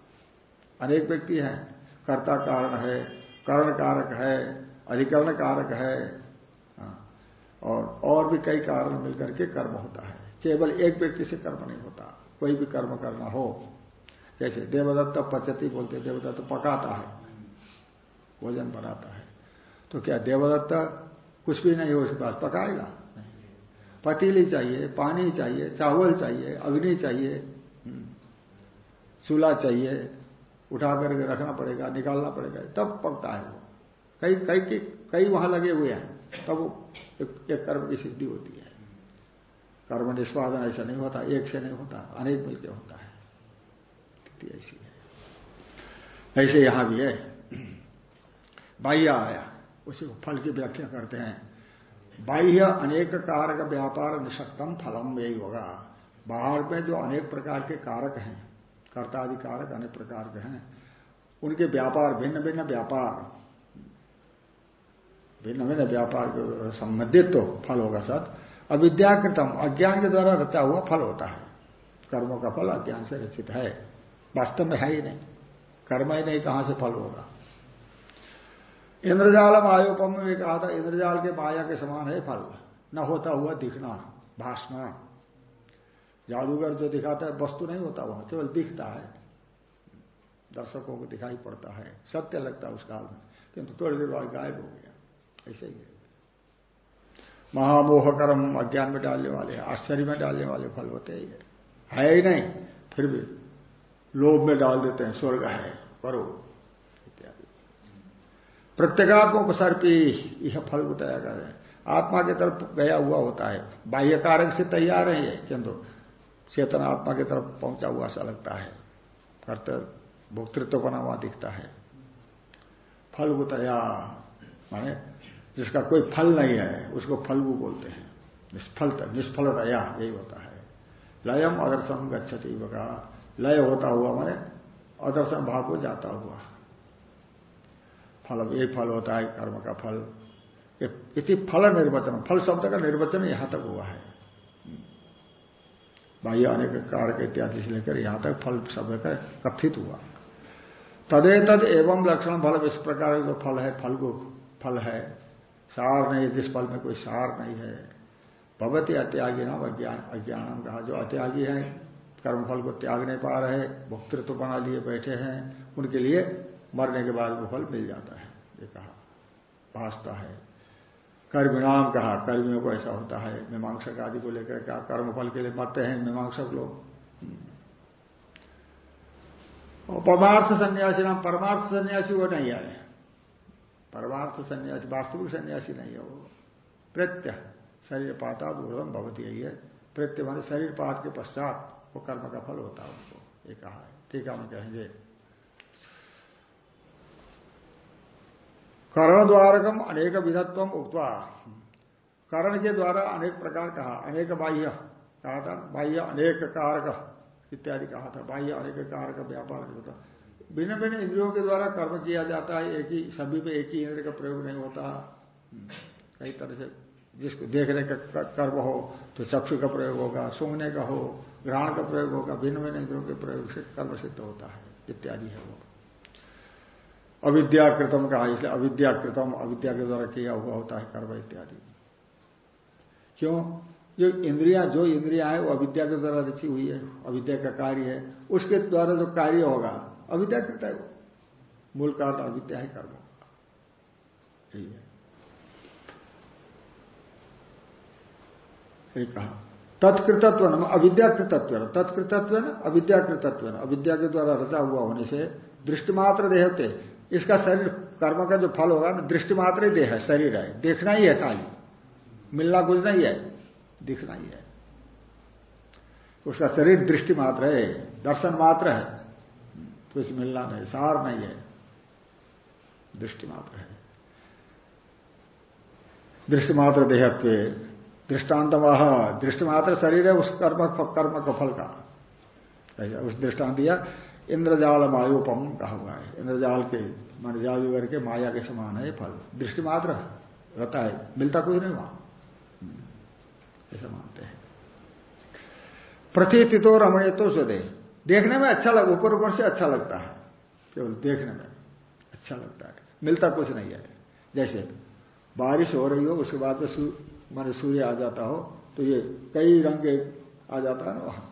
अनेक व्यक्ति हैं। कर्ता कारण है कर्ण कारक है अधिकरण कारक है। हाँ, और और भी कई कारण मिलकर के कर्म होता है। केवल एक व्यक्ति से कर्म नहीं होता। कोई भी कर्म करना हो। जैसे देवदत्त पचती बोलते देवदत्त पकाता है भोजन बनाता है। तो क्या देवदत्त कुछ भी नहीं हो उसके पास पकाएगा? पतीली चाहिए पानी चाहिए चावल चाहिए अग्नि चाहिए हम्म, चूल्हा चाहिए उठा करके रखना पड़ेगा निकालना पड़ेगा तब पकता है वो। कई कई कई वहाँ लगे हुए हैं तब एक, एक कर्म की सिद्धि होती है। कर्म निष्पादन ऐसा नहीं होता, एक से नहीं होता, अनेक मिलकर होता है। स्थिति ऐसी है। ऐसे यहाँ भी है। बाह्य आया, उसी को फल की व्याख्या करते हैं। बाह्य अनेक कारक व्यापार निशक्तम फलम यही होगा। बाहर में जो अनेक प्रकार के कारक हैं, कर्तादि कारक अनेक प्रकार के हैं, उनके व्यापार भिन्न भिन्न व्यापार भिन्न भिन्न व्यापार संबंधित तो फल होगा सत अविद्याकृतम, अज्ञान के द्वारा रचा हुआ फल होता है। कर्मों का फल अज्ञान से रचित है। वास्तव में है ही नहीं। कर्म ही नहीं, कहाँ से फल होगा? इंद्रजाल मायोपम में कहा था, इंद्रजाल के माया के समान है फल। न होता हुआ दिखना भाषना जादूगर जो दिखाता है, वस्तु नहीं होता वहाँ, केवल दिखता है। दर्शकों को दिखाई पड़ता है। सत्य लगता है उस काल में। किंतु थोड़ी देर बाद गायब हो गया। ऐसे ही है। महामोह कर्म अज्ञान में डालने वाले आश्चर्य में डालने वाले फल होते ही है। ही नहीं, फिर भी लोभ में डाल देते हैं, स्वर्ग है, करो, इत्यादि। प्रत्येगात्मोपसर्पी यह फल बताया कर रहे हैं। आत्मा की तरफ़ गया हुआ होता है, बाह्य कारक से तैयार है ये किंतु चेतन आत्मा की तरफ़ पहुँचा हुआ सा लगता है, कर्तव्य, भोक्तृत्व बना हुआ दिखता है। फल बताया माने जिसका कोई फल नहीं है, उसको फलगु बोलते हैं। निष्फलता निष्फलतया यही होता है। लयम अदर्शन गच्छति बका लय होता हुआ मैंने अदर्शन भाव को जाता हुआ। फल, ये फल होता है, कर्म का फल। इति फल निर्वचन फल शब्द का निर्वचन यहाँ तक हुआ है। बाह्य अनेक कारक इत्यादि से लेकर यहाँ तक फल शब्द का कथित हुआ। तदे तद एवं लक्षण फल, इस प्रकार जो फल है, फल को, फल है। सार नहीं है जिस फल में कोई सार नहीं है। भगवती अत्यागी नाम अज्ञान, अज्ञानम कहा। जो अत्यागी है, कर्मफल को त्याग नहीं पा रहे, भुक्तृत्व बना लिए बैठे हैं, उनके लिए मरने के बाद वो फल मिल जाता है, ये कहा। भाषता है। कर्मिणाम कहा, कर्मियों को ऐसा होता है। मीमांसक आदि को लेकर क्या कर्मफल के लिए मरते हैं मीमांसक लोग? परमार्थ सन्यासी नाम, परमार्थ सन्यासी वो नहीं आए। परमार्थ सन्यासी, वास्तविक सन्यासी नहीं है वो। प्रत्यय शरीर पाता ऊर्धम भवती यही है। प्रत्यय मान शरीर पात के पश्चात वो कर्म का फल होता है उनको। ये कहा है। ठीक है, हम कहेंगे। कर्ण द्वारकम अनेक विधत्व उक्वा कर्ण के द्वारा अनेक प्रकार कहा, अनेक बाह्य, कहा था, बाह्य अनेक कारक इत्यादि कहा था। बाह्य अनेक कारक व्यापार होता भिन्न भिन्न इंद्रियों के द्वारा कर्म किया जाता है, एक ही, सभी पे एक ही इंद्र का प्रयोग नहीं होता। कई तरह से जिसको देखने का कर्म हो तो चक्षु का प्रयोग होगा, सूंघने का हो ग्रहण का प्रयोग होगा भिन्न भिन्न इंद्रियों के प्रयोग से कर्म सिद्ध होता है, इत्यादि है वो। अविद्याकृतम कहा, इसलिए अविद्याकृतम, अविद्या के द्वारा किया हुआ होता है कर्म इत्यादि। क्यों? जो इंद्रिया जो इंद्रिया है, वो अविद्या के द्वारा रची हुई है, अविद्या का कार्य है, उसके द्वारा जो कार्य होगा अविद्या करता है वो। मूल कारण अविद्या है कर्म। यही है। कहा। तत्कृतत्व न अविद्याकृतत्व तत्कृतत्व न अविद्याकृतत्व न अविद्या के द्वारा रचा हुआ होने से दृष्टिमात्र देह होते इसका शरीर, कर्म का जो फल होगा ना, दृष्टिमात्र ही देह है, शरीर है। देखना ही है खाली। मिलना कुछ नहीं है। दिखना ही है। उसका शरीर दृष्टि मात्र है। दर्शन मात्र है। कुछ मिलना नहीं, सार नहीं है। दृष्टि मात्र है। दृष्टि मात्र देहत्व। दृष्टांत वह दृष्टि मात्र शरीर है, उस कर्म कर्म का फल का। उस दृष्टांत दिया इंद्रजाल मायोपम कहा हुआ है। इंद्रजाल के, मान जादूगर के माया के समान है फल। दृष्टि मात्र रहता है, मिलता कुछ नहीं वहाँ। ऐसा मानते हैं। प्रतीतितो रमणीय तो से दे देखने में अच्छा लग, ऊपर ऊपर से अच्छा लगता है। केवल देखने में अच्छा लगता है। मिलता कुछ नहीं है। जैसे बारिश हो रही हो, उसके बाद में मान सूर्य आ जाता हो तो ये कई रंग आ जाता है ना वहाँ।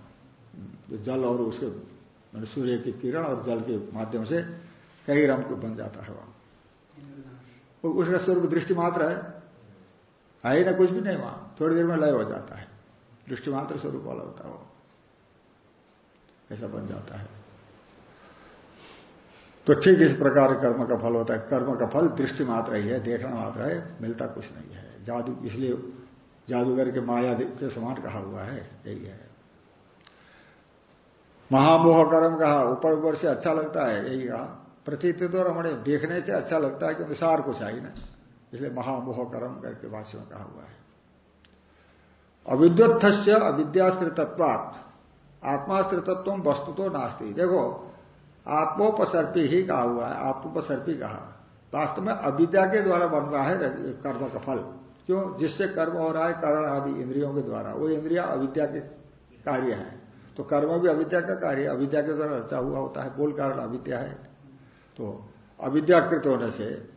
जो जल और उसके, मान सूर्य की किरण और जल के माध्यम से कई रंग बन जाता है वहाँ। उसका स्वरूप दृष्टि मात्र है। ही ना कुछ भी नहीं वहाँ। थोड़ी देर में लय हो जाता है। दृष्टि मात्र स्वरूप वाला होता है ऐसा बन जाता है। तो ठीक इस प्रकार कर्म का फल होता है। कर्म का फल दृष्टि मात्र ही है, देखना मात्र है, मिलता कुछ नहीं है। जादू, इसलिए जादूगर के माया के समान कहा हुआ है, यही है। महामोह कर्म कहा, ऊपर ऊपर से अच्छा लगता है, यही कहा। प्रतीत तो रमणे देखने से अच्छा लगता है क्योंकि सार कुछ आई ना। इसलिए महामोह कर्म करके वाष्य में कहा हुआ है। अविद्युत्थ से अविद्याश्रितत्वात् आत्माश्रितत्व वस्तु तो नास्ती। देखो, आत्मोपसर्पी ही कहा हुआ है, आत्मोपसर्पी कहा। वास्तव में अविद्या के द्वारा बन रहा है कर्म का फल। क्यों? जिससे कर्म हो रहा है, करण आदि इंद्रियों के द्वारा। वो इंद्रिया अविद्या के कार्य है। तो कर्म भी अविद्या का कार्य अविद्या के द्वारा रचा हुआ होता है। बोल कारण अविद्या है। तो अविद्याकृत होने से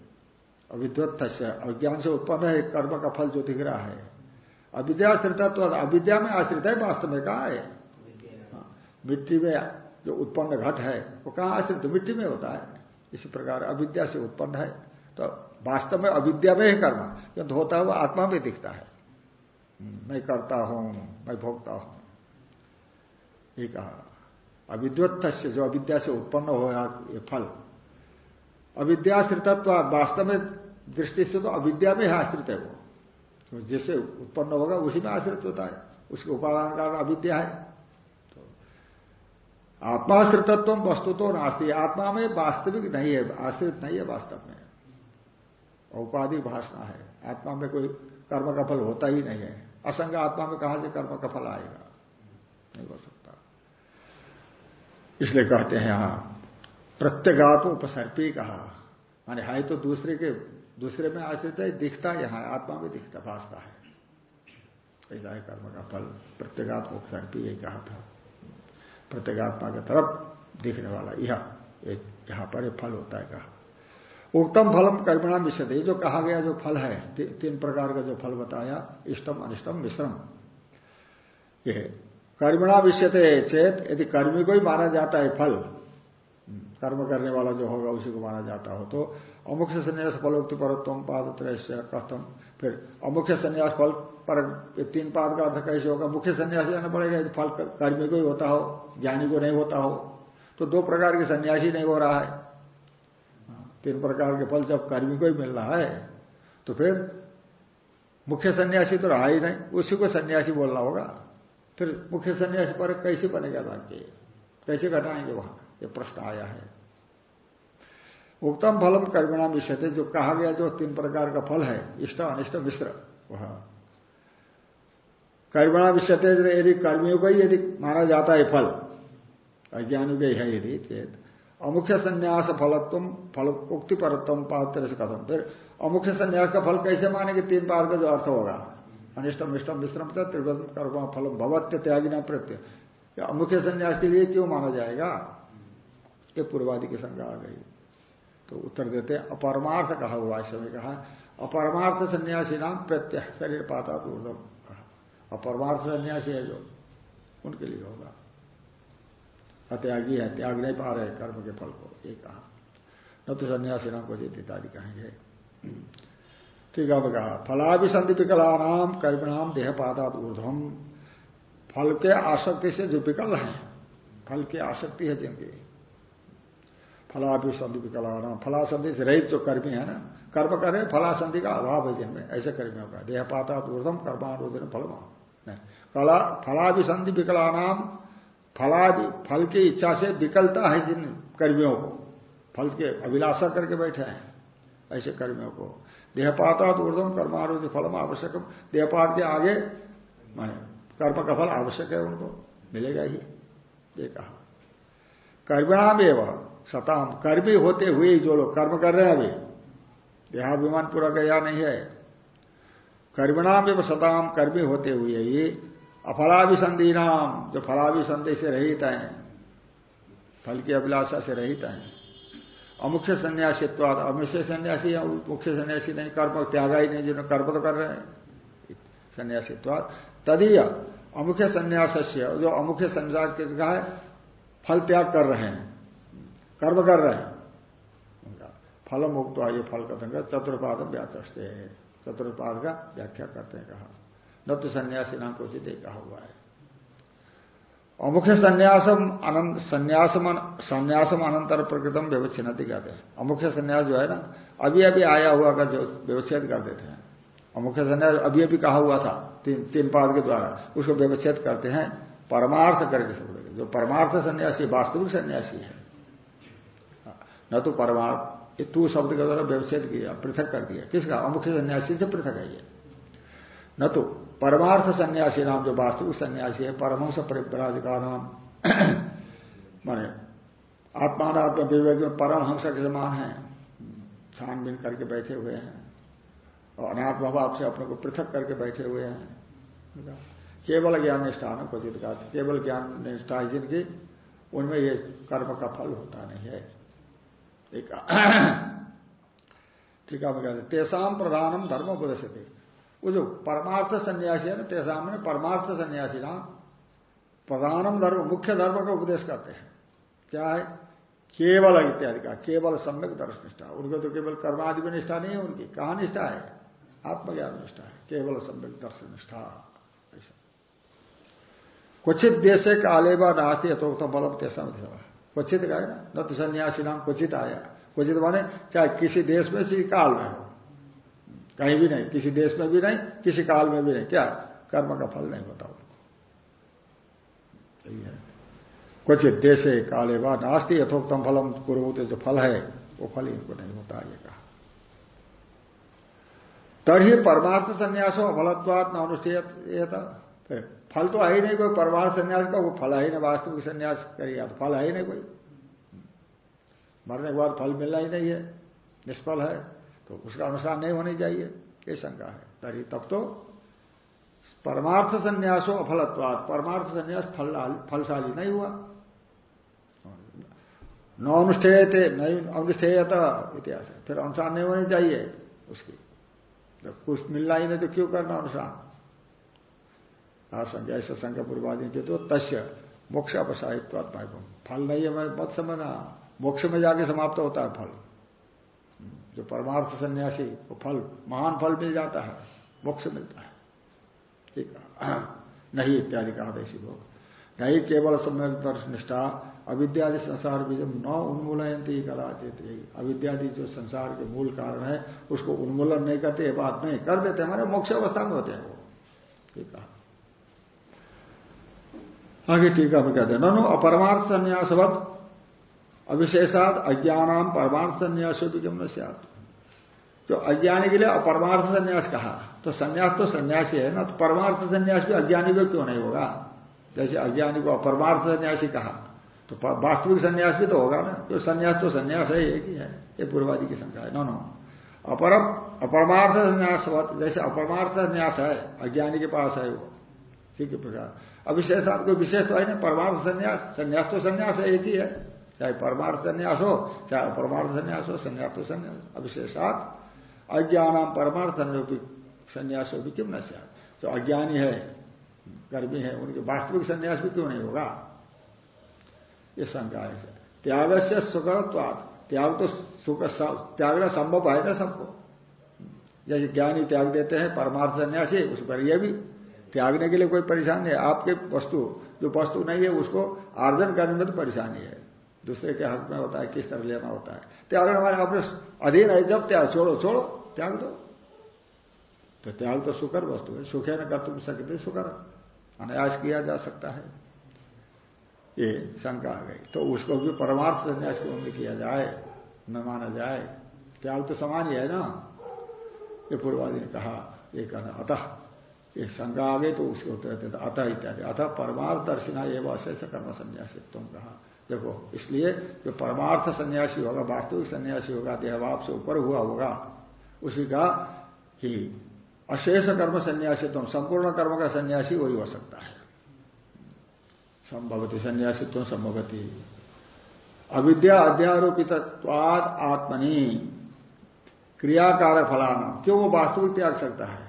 अविद्वत से अज्ञान से उत्पन्न है, कर्म का फल जो दिख रहा है। अविद्याश्रित तो अविद्या में आश्रित है, वास्तव में कहा है। मिट्टी में जो उत्पन्न घट है, वो कहाँ आश्रित मिट्टी में होता है। इसी प्रकार अविद्या से उत्पन्न है। तो वास्तव में अविद्या में ही कर्म किंतु होता है वो आत्मा में दिखता है। मैं करता हूँ, मैं भोगता हूँ। ये कहा। अविद्वत से जो अविद्या से उत्पन्न हो ये फल। अविद्याश्रितत्व, वास्तव में दृष्टि से तो अविद्या में ही आश्रित है वो। तो जिससे उत्पन्न होगा, उसी में आश्रित होता है। उसके उपादान कारण अविद्या है। तो आत्माश्रितत्व वस्तु तो नास्ती। आत्मा में वास्तविक नहीं है, आश्रित नहीं है वास्तव में। औपाधिक भाषणा है। आत्मा में कोई कर्म का फल होता ही नहीं है। असंग आत्मा में कहा से कर्म का फल आएगा? नहीं हो सकता। इसलिए कहते हैं यहाँ, प्रत्यगात्म उपसर्पी कहा। माने है तो दूसरे के, दूसरे में आश्रित है, दिखता यहाँ, आत्मा में दिखता भाषता है। ऐसा है कर्म का फल। प्रत्येगात्म उपसर्पी यही कहा था। प्रत्येगात्मा की तरफ़ दिखने वाला यह एक यहाँ पर फल होता है कहा। उत्तम फलम कर्मिणा मिश्रते। जो कहा गया जो फल है ती, तीन प्रकार का जो फल बताया इष्टम अनिष्टम मिश्रम। ये कर्मिणा विषयते चेत यदि कर्मी को ही माना जाता है फल कर्म करने वाला जो होगा उसी को माना जाता हो तो अमुख्य संन्यास फलोक्ति परत्व पाद कथम फिर अमुख्य संन्यास फल पर तीन पाद का अर्थ कैसे होगा? मुख्य संन्यास जाना पड़ेगा, यदि फल कर्मी को ही होता हो, ज्ञानी को नहीं होता हो तो दो प्रकार के सन्यासी नहीं हो रहा है। तीन प्रकार के फल जब कर्मी को ही मिल रहा है तो फिर मुख्य सन्यासी तो रहा ही नहीं, उसी को सन्यासी बोलना होगा। फिर मुख्य सन्यासी पर कैसे बनेगा वाक्य कैसे घटाएँगे वहाँ? ये प्रश्न आया है। उत्तम फलम कर्मिणा मिश्रते जो कहा गया जो तीन प्रकार का फल है, इष्ट, अनिष्ट, मिश्र। वह। कर्मिणा मिश्रते यदि कर्मियों को ही यदि माना जाता है फल अज्ञानी का है यदि अमुख्य संन्यास फलत्व, फल उक्ति परत्व, पात्र से कथम फिर अमुख्य संन्यास का फल कैसे मानेंगे? तीन बार का जो अर्थ होगा। अनिष्टम इष्टम मिश्रम से त्रिगतम कर्म फल भवत्य त्यागिना प्रत्यय अमुख्य संन्यास के लिए क्यों माना जाएगा? ये पूर्वादि की संज्ञा आ गई। तो उत्तर देते हैं, अपरमार्थ कहा हुआ समय कहा, अपरमार्थ सन्यासी नाम प्रत्यय, शरीर पाता तो ऊर्धम कहा। अपरमार्थ सन्यासी है जो, उनके लिए होगा। अत्यागी है, त्याग नहीं पा रहे, कर्म के फल को, ये कहा। न तो सन्यासी नाम को इत्यादि कहेंगे। ठीक है कहा, फलाभिसंधि विकलानाम कर्मिणाम देहपादात ऊर्धम फल के आसक्ति से जो विकल है, फल की आसक्ति है जिनकी फलाभिसंधि विकलानाम फलासंधि से रहित जो कर्मी है ना, कर्म करे फलासंधि का अभाव है जिनमें, ऐसे कर्मियों का देहपातात ऊर्धम कर्मानुदन फलमा कला फलाभिसंधि विकलानाम फलादि, फल की इच्छा से विकलता है जिन कर्मियों को। फल के अभिलाषा करके बैठे हैं, ऐसे कर्मियों को। देहपाता तो ऊर्धम कर्मारोध फलम आवश्यक देहपात के आगे, माने कर्म का फल आवश्यक है उनको, मिलेगा ही। ये कहा। कर्मिणाम एवं सताम। कर्मी होते हुए जो लोग कर्म कर रहे हैं अभी। देहाभिमान पूरा गया नहीं है। कर्मिणाम एवं सताम कर्मी होते हुए ही अफलाभिसंधि नाम, जो फलाभिसंधि से रहित हैं, फल की अभिलाषा से रहित हैं। अमुख्य सन्यासित्वाद अमुख्य सन्यासी या मुख्य सन्यासी नहीं, कर्म त्यागा ही नहीं जिन्होंने कर्म तो कर रहे हैं। सन्यासित्वाद तदीय अमुख्य संन्यास जो अमुख्य संन्यास के कहा है, फल त्याग कर रहे हैं। कर्म कर रहे हैं। उनका फल मुक्त ये फल कथन का चतुर्पाद व्याचस्ते चतुर्पाद का व्याख्या करते हैं कहा। न तो सन्यासी नाम को कहा हुआ है। अमुख्य संन्यासम अनंत संन्यासम संन्यासम अनंतर प्रकृतम व्यवच्छिन्नति कहते हैं। अमुख्य संन्यास जो है ना, अभी अभी आया हुआ का जो व्यवच्छेद कर देते हैं। अमुख्य संन्यास अभी अभी कहा हुआ था, तीन तीन पाद के द्वारा, उसको व्यवच्छेद करते हैं, परमार्थ करके शब्द जो परमार्थ सन्यासी, वास्तविक सन्यासी है। न तो परमार्थ, ये तू शब्द के द्वारा व्यवच्छेद किया, पृथक कर दिया। किसका? अमुख्य सन्यासी से पृथक है ये। न तो परमार्थ सन्यासी नाम जो वास्तविक सन्यासी है, परमहंस परिव्राज का नाम माने आत्मात्म विवेक में परमहंस के समान है। छानबीन करके बैठे हुए हैं। और अनात्मा भाव से अपने को पृथक करके बैठे हुए हैं। केवल ज्ञान निष्ठा न क्वचित केवल ज्ञान निष्ठा जिनकी, उनमें ये कर्म का फल होता नहीं है। ठीक है। तेसाम प्रधानम धर्म उपदेश थे वो जो परमार्थ सन्यासी है ना, तेसाम परमार्थ सन्यासी नाम, प्रधानम धर्म, मुख्य धर्म का उपदेश करते हैं। क्या है? केवल इत्यादि का, केवल सम्यक दर्श निष्ठा। उनको तो केवल कर्मादि में निष्ठा नहीं है उनकी। कहा निष्ठा है? आत्मज्ञान निष्ठा है। केवल सम्यक दर्शन निष्ठा। ऐसा। क्वचित देश काले व नास्ती यथोक्त बलम तेसा क्वचित है ना न तो सन्यासी नाम क्वचित आया। क्वचित माने चाहे किसी देश में, किसी काल में हो। कहीं भी नहीं, किसी देश में भी नहीं, किसी काल में भी नहीं। क्या? कर्म का फल नहीं होता उनको। है। क्वचित देशे काले व नास्ती, यथोक्तम फलम कुरुते जो फल है, वो फल इनको नहीं होता, ये कहा। तभी परमार्थ संन्यास हो अफलत्वात न अनुष्ठेय फल तो है ही नहीं कोई परमार्थ संन्यास का, वो फल है ही नहीं, वास्तविक संन्यास करिए तो फल है ही नहीं कोई। मरने के बाद फल मिलना ही नहीं है, निष्फल है तो उसका अनुसार नहीं होनी चाहिए, ये शंका है। तरी तब तो परमार्थ संन्यासो अफलत्वाद परमार्थ संन्यास फल फलशाली नहीं हुआ। न अनुष्ठेय थे नहीं अनुष्ठेयता इतिहास फिर अनुसार नहीं होनी चाहिए उसकी। जब कुछ मिलना ही नहीं तो क्यों करना अनुसार? आशंका ऐसा शंका पूर्वादी के तो तस्य मोक्ष अपसाहित्वात्मा फल नहीं है मैं मत समझना। मोक्ष में जाके समाप्त होता है फल। जो परमार्थ सन्यासी, वो फल, महान फल मिल जाता है। मोक्ष मिलता है। ठीक नहीं इत्यादि कहा देशी लोग। नहीं केवल सम्यक निष्ठा, अविद्यादि संसार बीज न उन्मूलयंती कदाचित। यही अविद्यादि जो संसार के मूल कारण है, उसको उन्मूलन नहीं करते बात नहीं। कर देते हमारे मोक्ष अवस्था में होते हैं वो। ठीक है। आगे टीका में कहते हैं नो अपरमार्थ संन्यासवत अविशेषात अज्ञानाम परमार्थ संन्यासो भी गम जो अज्ञानी के लिए अपरमार्थ संन्यास कहा तो संन्यास तो सन्यासी है ना तो परमार्थ संन्यास भी अज्ञानी भी क्यों नहीं होगा? जैसे अज्ञानी को अपरमार्थ सन्यासी कहा तो वास्तविक संन्यास भी तो होगा ना जो संन्यास तो संन्यास है, एक ही है, ये पूर्वादि की शंका है। नो नो अपर अपरमार्थ संन्यास जैसे अपरमार्थ संन्यास है, अज्ञानी के पास है वो ठीक है प्रकार अविशेष कोई विशेष तो है ना परमार्थ संन्यास संन्यास तो संन्यास है, एक ही है। चाहे परमार्थ संन्यास हो, चाहे अपरमार्थ संन्यास हो, संन्यास तो संन्यास। अविशेषात अज्ञान परमार्थ संन्यास भी क्यों न जो अज्ञानी है कर्मी है, उनके वास्तविक संन्यास भी क्यों नहीं होगा? ये शंका है त्याग से सुखत्वाद त्याग तो सुख त्यागना संभव है ना सबको। जैसे ज्ञानी त्याग देते हैं, परमार्थ सन्यासी, उस पर यह भी त्यागने के लिए कोई परेशानी है आपके वस्तु, जो वस्तु नहीं है, उसको आर्जन करने में तो परेशानी है। दूसरे के हक में होता है, किस तरह लेना होता है। त्याग हमारे अपने अधीन है, जब त्याग, छोड़ो छोड़ो, त्याग दो। तो त्याग तो सुकर वस्तु है, सुखे न, कर तुम सकते सुकर। अनायास किया जा सकता है। ये शंका आ गई। तो उसको भी परमार्थ संन्यास को किया जाए, न माना जाए। त्याग तो समान ही है ना। ये पूर्वादि ने कहा, ये कहना, अतः एक शंका आ गई तो उसके उत्तर देते, अतः इत्यादि। अतः परमार्थ दर्शिना एवं अशेष कर्म संन्यासी तुम कहा। देखो, इसलिए जो परमार्थ सन्यासी होगा, वास्तविक सन्यासी होगा, देहभाव से ऊपर हुआ होगा, उसी का ही अशेष कर्म सन्यासी तुम संपूर्ण कर्म का सन्यासी वही हो सकता है। संभवती सन्यासित्व संभवती अविद्या अध्यारोपित आत्मनि क्रियाकार फलाना क्यों वो वास्तविक त्याग सकता है?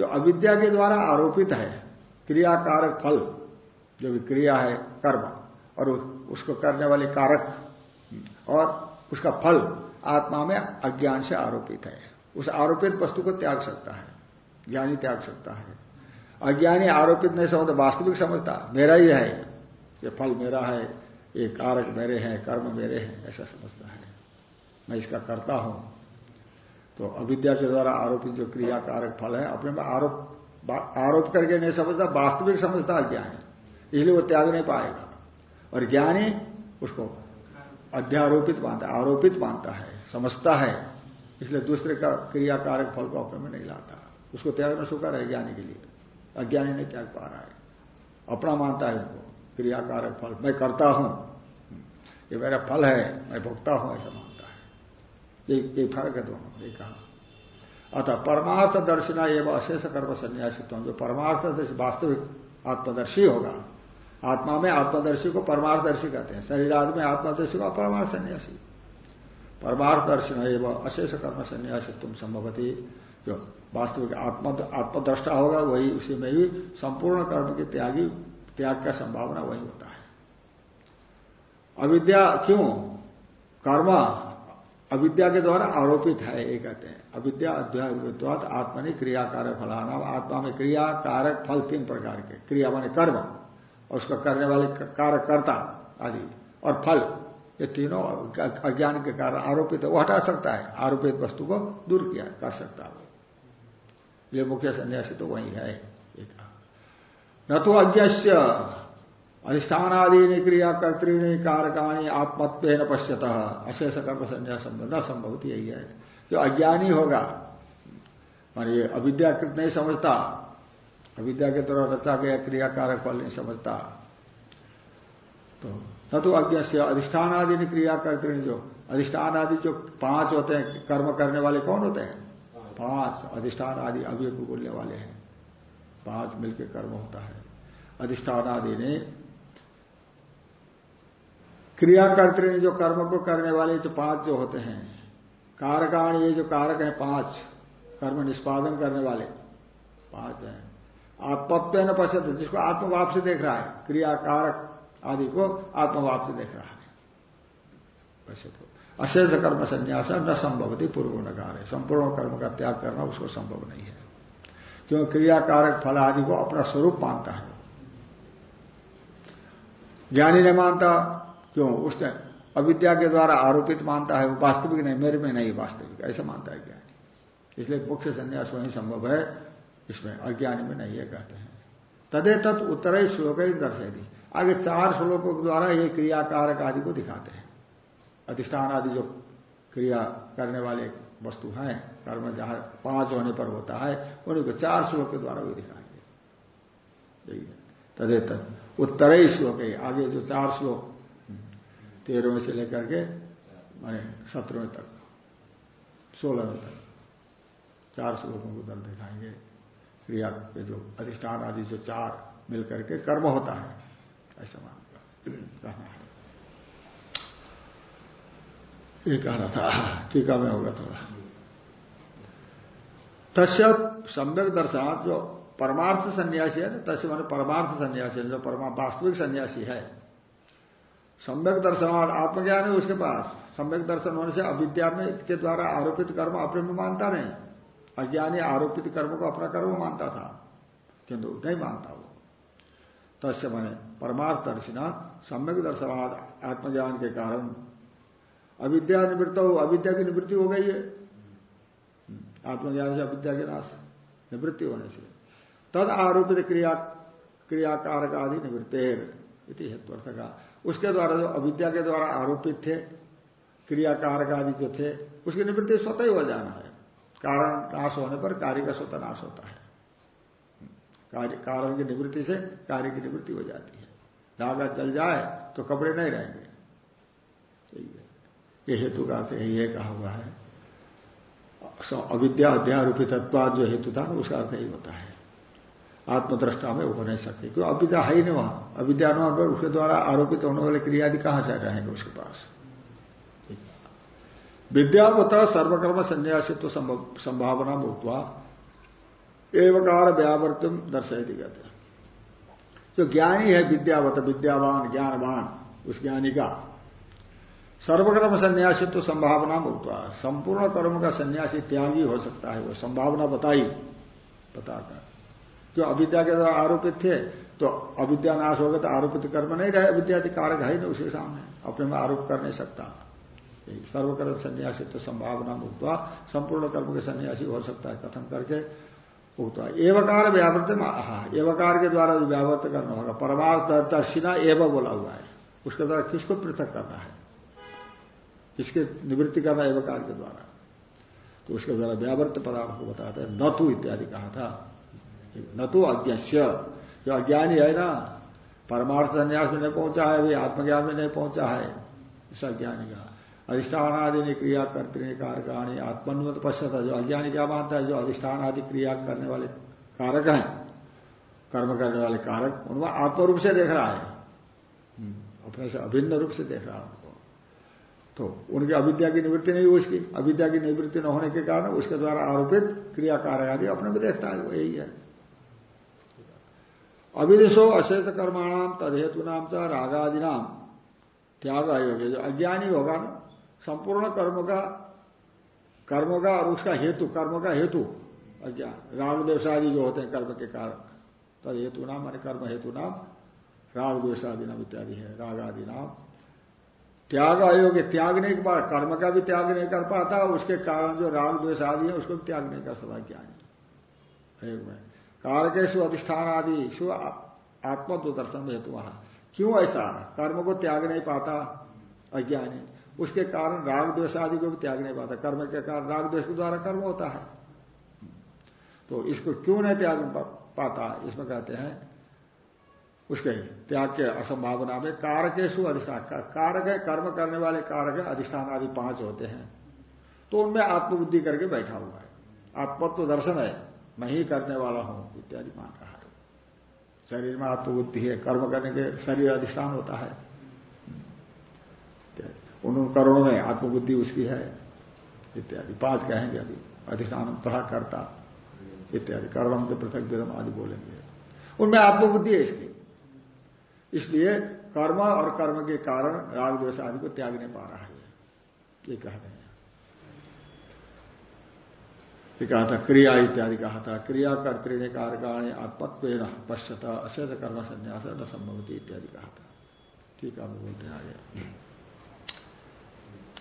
जो अविद्या के द्वारा आरोपित है क्रियाकारक फल, जो भी क्रिया है, कर्म, और उसको करने वाले कारक, और उसका फल आत्मा में अज्ञान से आरोपित है। उस आरोपित वस्तु को त्याग सकता है, ज्ञानी त्याग सकता है। अज्ञानी आरोपित नहीं समझता, वास्तविक समझता, मेरा ही है, ये फल मेरा है, ये कारक मेरे हैं, कर्म मेरे हैं, ऐसा समझता है। मैं इसका करता हूँ तो अविद्या के द्वारा आरोपित जो क्रिया कारक फल है, अपने में आरोप आरोप करके नहीं समझता, वास्तविक समझता अज्ञानी इसलिए वो त्याग नहीं पाएगा। और ज्ञानी उसको अध्यारोपित मानता है, आरोपित मानता है, समझता है। इसलिए दूसरे का क्रिया कारक फल को अपने में नहीं लाता। उसको त्यागना स्वीकार है ज्ञानी के लिए। अज्ञानी नहीं त्याग पा रहा है। अपना मानता है उनको, क्रियाकारक फल। मैं करता हूँ। ये मेरा फल है, मैं भुगता हूँ ऐसा ये फ़र्क है दोनों ये कहा। अतः परमार्थ दर्शना एवं अशेष कर्म संन्यासित्व जो परमार्थ दर्शी, वास्तविक आत्मदर्शी होगा। आत्मा में आत्मदर्शी को परमार्थदर्शी कहते हैं। शरीर आदि में आत्मदर्शी को परमार्थ सन्यासी। परमार्थ दर्शन एवं अशेष कर्म संन्यासित्व संभवती। जो वास्तविक आत्म, आत्मद्रष्टा होगा, वही उसी में भी संपूर्ण कर्म की त्यागी, त्याग का संभावना वही होता है। अविद्या क्यों? कर्म अविद्या के द्वारा आरोपित है, ये कहते हैं। अविद्या अध्यात्मत्वात आत्मा ने क्रियाकारक फलाना, आत्मा में क्रिया कारक फल तीन प्रकार के। क्रिया माने कर्म, और उसका करने वाले कारक कर्ता आदि, और फल, ये तीनों अज्ञान के कारण आरोपित है, वो हटा सकता है। आरोपित वस्तु को दूर किया कर सकता है। ये मुख्य सन्यासी तो वही है न तो अज्ञ अधिष्ठानादि क्रिया कर्तृणी कारकाणी आत्मत्व न पश्यत। अशेष कर्म संन्यास न संभव यही है। जो अज्ञानी होगा, मान ये अविद्याकृत नहीं समझता अविद्या के द्वारा रचा गया क्रिया कारक फल नहीं समझता तो न तो अज्ञा से अधिष्ठान आदि ने क्रिया कर्तृणी जो अधिष्ठान आदि जो पाँच होते हैं, कर्म करने वाले कौन होते हैं? पाँच अधिष्ठान आदि अवय को बोलने वाले हैं। पाँच मिलकर कर्म होता है। अधिष्ठान आदि ने क्रिया कर्तृ जो कर्म को करने वाले जो पाँच जो होते हैं। कारकाण ये जो कारक हैं, पाँच। कर्म निष्पादन करने वाले, पाँच हैं। आत्मत्व न पश्चित जिसको आत्मभाव से देख रहा है, क्रिया, कारक आदि को आत्मभाव से देख रहा है। पश्चित अशेष कर्म संन्यास न संभवती, पूर्व नकार है। संपूर्ण कर्म का त्याग करना उसको संभव नहीं है। क्यों? क्रिया, कारक, फल आदि को अपना स्वरूप मानता है। ज्ञानी ने मानता क्यों? उसने अविद्या के द्वारा आरोपित मानता है, वो वास्तविक नहीं, मेरे में नहीं वास्तविक, ऐसा मानता है ज्ञानी इसलिए मुख्य संन्यास वही संभव है, इसमें अज्ञानी में नहीं है, कहते हैं। तदे तत् उत्तर ही श्लोक ही दर्शेगी आगे चार श्लोकों के द्वारा ये क्रियाकारक आदि को दिखाते हैं। अधिष्ठान आदि जो क्रिया करने वाले वस्तु हैं, कर्म जहाँ पाँच होने पर होता है, उन्हीं को चार श्लोक के द्वारा भी दिखाएँगे। तदे तत् उत्तर श्लोक, आगे जो चार श्लोक तेरहवें से लेकर के, माने सत्रहवें तक सोलहवें तक, चार श्लोकों को दल दिखाएँगे। क्रिया के जो अधिष्ठान आदि, जो चार मिलकर के कर्म होता है, ऐसा मान कहना है। ये कहना था, टीका में होगा थोड़ा। तस्य सम्यक दर्शनार्थ जो परमार्थ सन्यासी है ना तस्य मैंने परमार्थ सन्यासी है, जो परमा, वास्तविक सन्यासी है। सम्यक दर्शन आत्मज्ञान है उसके पास। सम्यक दर्शन होने से अविद्या में के द्वारा आरोपित कर्म अपने में मानता नहीं। अज्ञानी आरोपित कर्म को अपना कर्म मानता था, किंतु नहीं मानता वो। तस्य मैंने परमार्थ दर्शिना सम्यक दर्शनाद आत्मज्ञान के कारण। अविद्या निवृत्त हो, अविद्या की निवृत्ति हो गई है। आत्मज्ञान से अविद्या के नाश, निवृत्ति होने से। तद आरोपित क्रिया, क्रियाकारक आदि निवृत्ति हेतु का उसके द्वारा जो अविद्या के द्वारा आरोपित थे क्रियाकारक आदि जो थे, उसकी निवृत्ति स्वतः ही हो जाना है। कारण नाश होने पर कार्य का स्वतः नाश होता है। कारण की निवृत्ति से कार्य की निवृत्ति हो जाती है। धागा चल जाए तो कपड़े नहीं रहेंगे। ये हेतु का यही कहा हुआ है। अविद्या अध्यारोपित जो हेतु था, उसका अर्थ यही होता है। आत्मद्रष्टा में हो नहीं सकते, क्यों? अविद्या है ही नहीं वहाँ। अविद्या उसके द्वारा आरोपित होने वाले क्रिया आदि कहाँ से रहेंगे उसके पास? विद्यावता सर्वकर्म संन्यासित्व संभावना भूतवा एवकार व्यावर्तम दर्शाई कहते जो ज्ञानी है विद्यावत, विद्यावान, ज्ञानवान, उस ज्ञानी का सर्वकर्म संन्यासित्व संभावना भूतवा, संपूर्ण कर्म का सन्यासी त्यागी हो सकता है वो। संभावना बताई, बताकर। जो अविद्या के द्वारा आरोपित थे तो अविद्या नाश होगा तो आरोपित कर्म नहीं रहे अविद्या कारक है नहीं उसके सामने। अपने में आरोप कर नहीं सकता। सर्वकर्म सन्यासी तो संभावना मुक्तवा संपूर्ण कर्म के सन्यासी हो सकता है, कथन करके उगता एवकार व्यावृत में हाँ एवकार के द्वारा जो व्यावृत करना होगा। परमार्थ दर्शिना एव बोला हुआ है। उसके द्वारा किसको पृथक करना है? किसके निवृत्ति करना एवकार के द्वारा? तो उसके द्वारा व्यावर्त पदार्थ को बताता है। नतु इत्यादि कहा था। न तो अज्ञस्य जो अज्ञानी है ना? परमार्थ संन्यास में नहीं पहुँचा है वे आत्मज्ञान में नहीं पहुँचा है। इस अज्ञानी का। अधिष्ठान आदि ने क्रिया करते कारकाणी आत्मन्वत पश्चात जो अज्ञानी क्या मानता है? जो अधिष्ठान आदि क्रिया करने वाले कारक हैं। कर्म करने वाले कारक उनको आत्मरूप से देख रहा है। हम्म, अपने से अभिन्न रूप से देख रहा है उनको। तो उनकी अविद्या की निवृत्ति नहीं हुई उसकी। अविद्या की निवृत्ति न होने के कारण उसके द्वारा आरोपित क्रिया कार्य आदि अपने को देखता है वो यही है। अविदिशो अशेष कर्माणाम तदहेतु नाम च रागादि नाम त्याग अयोग्य जो अज्ञानी होगा ना, संपूर्ण कर्म का कर्म का और उसका हेतु, कर्म का हेतु अज्ञान। राग जो होते हैं कर्म के कारण तद हेतु नाम मान कर्म हेतु नाम राग नाम इत्यादि है राग आदि नाम त्याग अयोग्य त्यागने के बाद कर्म का भी त्याग नहीं कर पाता, उसके कारण जो राग द्वेष आदि है, उसको भी त्याग नहीं कर सकता ज्ञानी कारकेश अधिष्ठान आदि शु आत्मत्व दर्शन हेतु वहाँ क्यों ऐसा? कर्म को त्याग नहीं पाता अज्ञानी। उसके कारण राग द्वेष आदि को भी त्याग नहीं पाता। कर्म के कारण राग द्वेष के द्वारा कर्म होता है। तो इसको क्यों नहीं त्याग पाता? इसमें कहते हैं, उसके त्याग के असंभावना में कारकेशु अधिष्ठान कारक है, कर्म करने वाले कारक है, अधिष्ठान आदि पाँच होते हैं। तो उनमें आत्मबुद्धि करके बैठा हुआ है। आत्मत्व दर्शन है। मैं ही करने वाला हूँ, इत्यादि मान रहा है। शरीर में आत्मबुद्धि है, कर्म करने के शरीर अधिष्ठान होता है। उन करोड़ों में आत्मबुद्धि उसकी है, इत्यादि। पाँच कहेंगे अभी, अधिष्ठान तथा करता, इत्यादि। कर्म के पृथक विधम आदि बोलेंगे। उनमें आत्मबुद्धि है इसकी। इसलिए कर्म और कर्म के कारण राग, द्वेष आदि को त्याग नहीं पा रहा है। ये कह रहे हैं। कहा था क्रिया इत्यादि कहा था क्रिया कर्तृण कारकाणी आत्मत्व पश्चत अशेष कर्म संन्यास न संभवती इत्यादि कहा था ठीक है बोलते हैं आगे।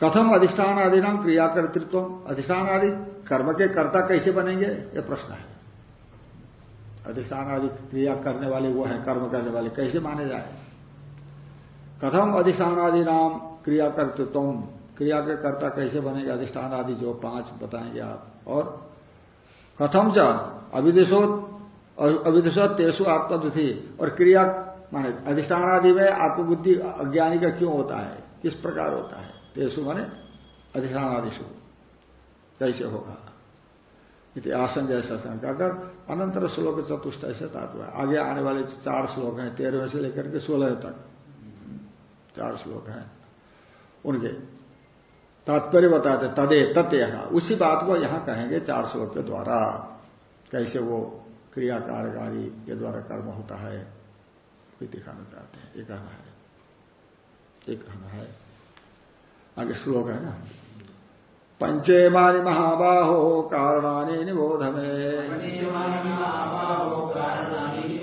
कथम अधिष्ठान आदि नाम क्रिया कर्तृत्व अधिष्ठान आदि कर्म के कर्ता कैसे बनेंगे? यह प्रश्न है। अधिष्ठान आदि क्रिया करने वाले वो है, कर्म करने वाले। कैसे माने जाए? कथम अधिष्ठान आदि नाम क्रिया कर्तृत्व क्रिया के कर्ता कैसे बनेंगे? अधिष्ठान आदि जो पाँच बताएँगे आप। और कथम च अविदेशो अविदेशो तेसु आत्मबुद्धि। और क्रिया माने अधिष्ठान आदि में आत्मबुद्धि अज्ञानी का क्यों होता है? किस प्रकार होता है? तेसु माने अधिष्ठान आदिशु कैसे होगा? इति आसंजय सत्संग कर अनंतर श्लोक चतुष्ट ऐसे तात्व है आगे आने वाले चार श्लोक हैं तेरहवें से लेकर के सोलह तक। चार श्लोक हैं। उनके तात्पर्य बताते तदे, तत्य। उसी बात को यहाँ कहेंगे चार श्लोक के द्वारा, कैसे वो क्रिया कार्यकारी के द्वारा कर्म होता है दिखाना चाहते हैं। ये कहना है। ये कहना है। आगे श्लोक है ना? पंचे मानी महाबाहो कारणानि निबोध में।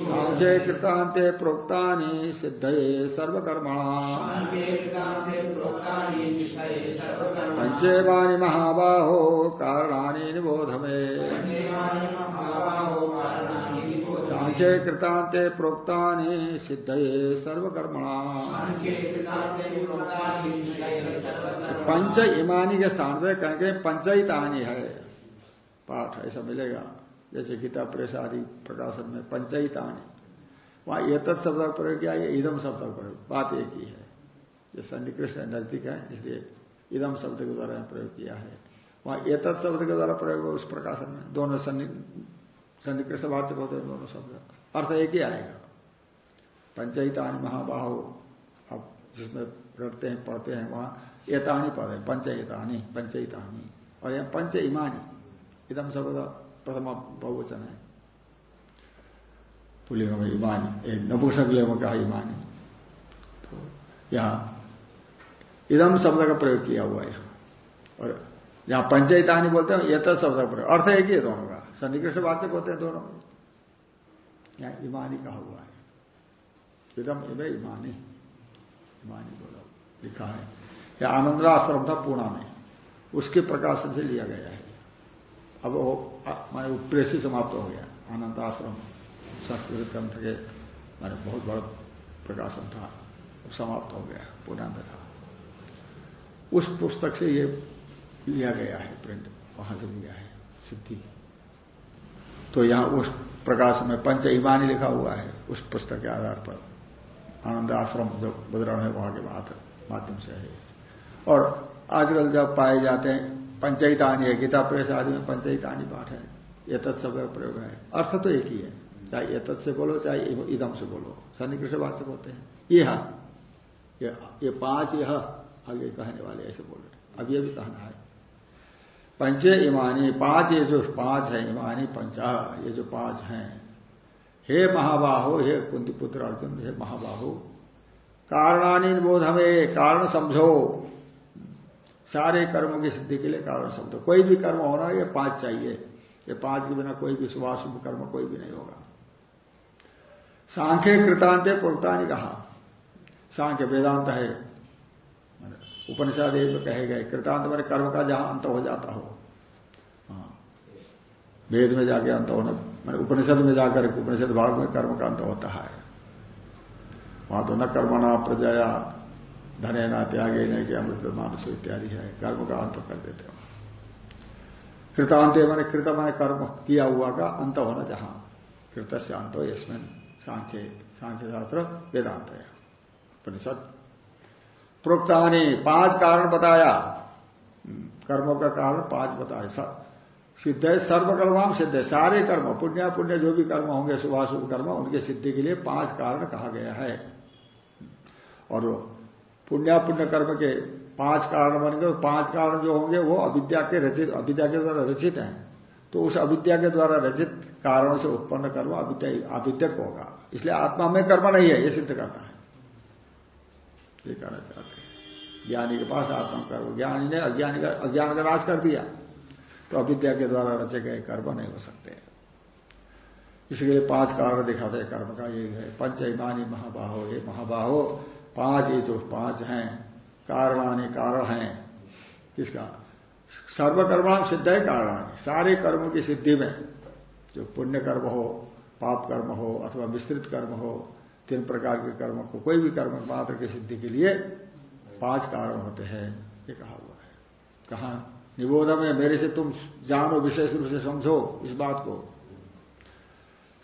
सांख्ये कृतांते प्रोक्तानि सिद्धये सर्वकर्मणा। पंचेमानि महाबाहो कारणानि निबोध में सांख्ये कृतांते प्रोक्ता सिद्धये सर्वकर्मणा। पंच इमानी के स्थान पर कहेंगे पंचयितानी है। पाठ ऐसा मिलेगा। जैसे गीता प्रेस आदि प्रकाशन में पंचयितानी वहाँ ये तत् शब्द का प्रयोग किया, ये इदम शब्द का प्रयोग। बात एक ही है। ये सन्निकृष्ट नज़दीक है, इसलिए इदम शब्द के द्वारा प्रयोग किया है। वहाँ ये तत् शब्द के द्वारा प्रयोग हो उस प्रकाशन में। दोनों सन्निकृष्ट वाचक होते हैं, दोनों शब्द। अर्थ एक ही आएगा। पंचयितानी महाबाहो, अब जिसमें रटते हैं, पढ़ते हैं, वहाँ एतानी पद है पंचयितानी पंचयितानी और यह पंच इमानी इदम शब्द। प्रथम बहुवचन है। पुलिंग में इमानी। नपुसक में कहा इमानी। तो यहाँ इदम शब्द का प्रयोग किया हुआ है और यहाँ पंचयितानी बोलते हैं यथ शब्द का प्रयोग। अर्थ एक ही दोनों का। सन्निकृष्ट वाचक होते हैं दोनों। यहाँ इमानी कहा हुआ है। इदम इवे इमानी। इमानी बोला। लिखा है। या आनंदाश्रम था पूना में। उसके प्रकाशन से लिया गया है। अब वो माने प्रेसी समाप्त हो गया। आनंदाश्रम संस्कृत ग्रंथ के, मैंने बहुत बड़ा प्रकाशन था समाप्त हो गया पूना में था। उस पुस्तक से ये लिया गया है, प्रिंट, वहाँ से लिया है, सिद्धि। तो यहाँ उस प्रकाश में पंच ईमानी लिखा हुआ है, उस पुस्तक के आधार पर। आनंद आश्रम जो बदरण है, वहाँ के माध्यम से है। और आजकल जब पाए जाते हैं पंचायतानी है गीता प्रेस आदि में पंचायतानी पाठ है ये तत्सव का प्रयोग है। अर्थ तो एक ही है चाहे ये से बोलो चाहे इदम से बोलो सन्निकृष्ण वाचक बोलते हैं। ये हा ये, ये पाँच यह आगे कहने वाले ऐसे बोल रहे अब ये भी कहना है। पंचे इमानी पाँच ये जो पाँच है इमानी पंचा ये जो पाँच हैं हे महाबाहो हे कुंती पुत्र अर्जुन हे महाबाहो कारणानी बोध हमें कारण समझो। सारे कर्मों की सिद्धि के लिए कारण शब्द। कोई भी कर्म होना ये पाँच चाहिए। ये पाँच के बिना कोई भी शुभाशुभ कर्म कोई भी नहीं होगा। सांख्य कृतांत पुरता नहीं कहा। सांख्य वेदांत है। उपनिषद में कहे गए। कृतांत मेरे कर्म का जहाँ अंत हो जाता हो। हाँ। वेद में जाके अंत होना, मैंने उपनिषद में जाकर उपनिषद भाग में कर्म का अंत होता है। वहाँ तो न कर्मणा प्रजया धने ना त्यागे नहीं कि अमृत मानस इत्यादि है। कर्म का अंत कर देते हो। कृतांत मैंने कृत मैंने कर्म किया हुआ का अंत होना जहाँ। कृत से अंत हो इसमें सांख्य सांख्य शास्त्र वेदांत है। उपनिषद। प्रोक्तानी पाँच कारण बताया। कर्मों का कारण पाँच बताया सिद्ध है सर्वकर्माम सिद्ध। है सारे कर्म, पुण्य पुण्य जो भी कर्म होंगे शुभाशुभ कर्म, उनके सिद्धि के लिए पाँच कारण कहा गया है। और पुण्य पुण्य कर्म के पाँच कारण बन गए, पाँच कारण जो होंगे वो अविद्या के रचित, अविद्या के द्वारा रचित हैं। तो उस अविद्या के द्वारा रचित कारणों से उत्पन्न कर्म अविद्या अविद्यक होगा। इसलिए आत्मा में कर्म नहीं है, ये सिद्ध करना है। ये कहना चाहते हैं। ज्ञानी के पास आत्मा कर्म, ज्ञानी ने अज्ञानी का, अज्ञान का नाश कर दिया। तो अविद्या के द्वारा रचे गए कर्म नहीं हो सकते। इसलिए पाँच कारण दिखाते कर्म का। ये है, पंच इमानी महाबाहो, ये महाबाहो। पाँच ये जो पाँच हैं, कारणानी कारण हैं। किसका? सर्वकर्माम सिद्ध है कारणानी। सारे कर्मों की सिद्धि में, जो पुण्य कर्म हो, पाप कर्म हो, अथवा विस्तृत कर्म हो, तीन प्रकार के कर्म को, कोई भी कर्म मात्र की सिद्धि के लिए पाँच कारण होते हैं, ये कहा हुआ है। कहा? निबोध में मेरे से तुम जानो, विशेष रूप से समझो इस बात को।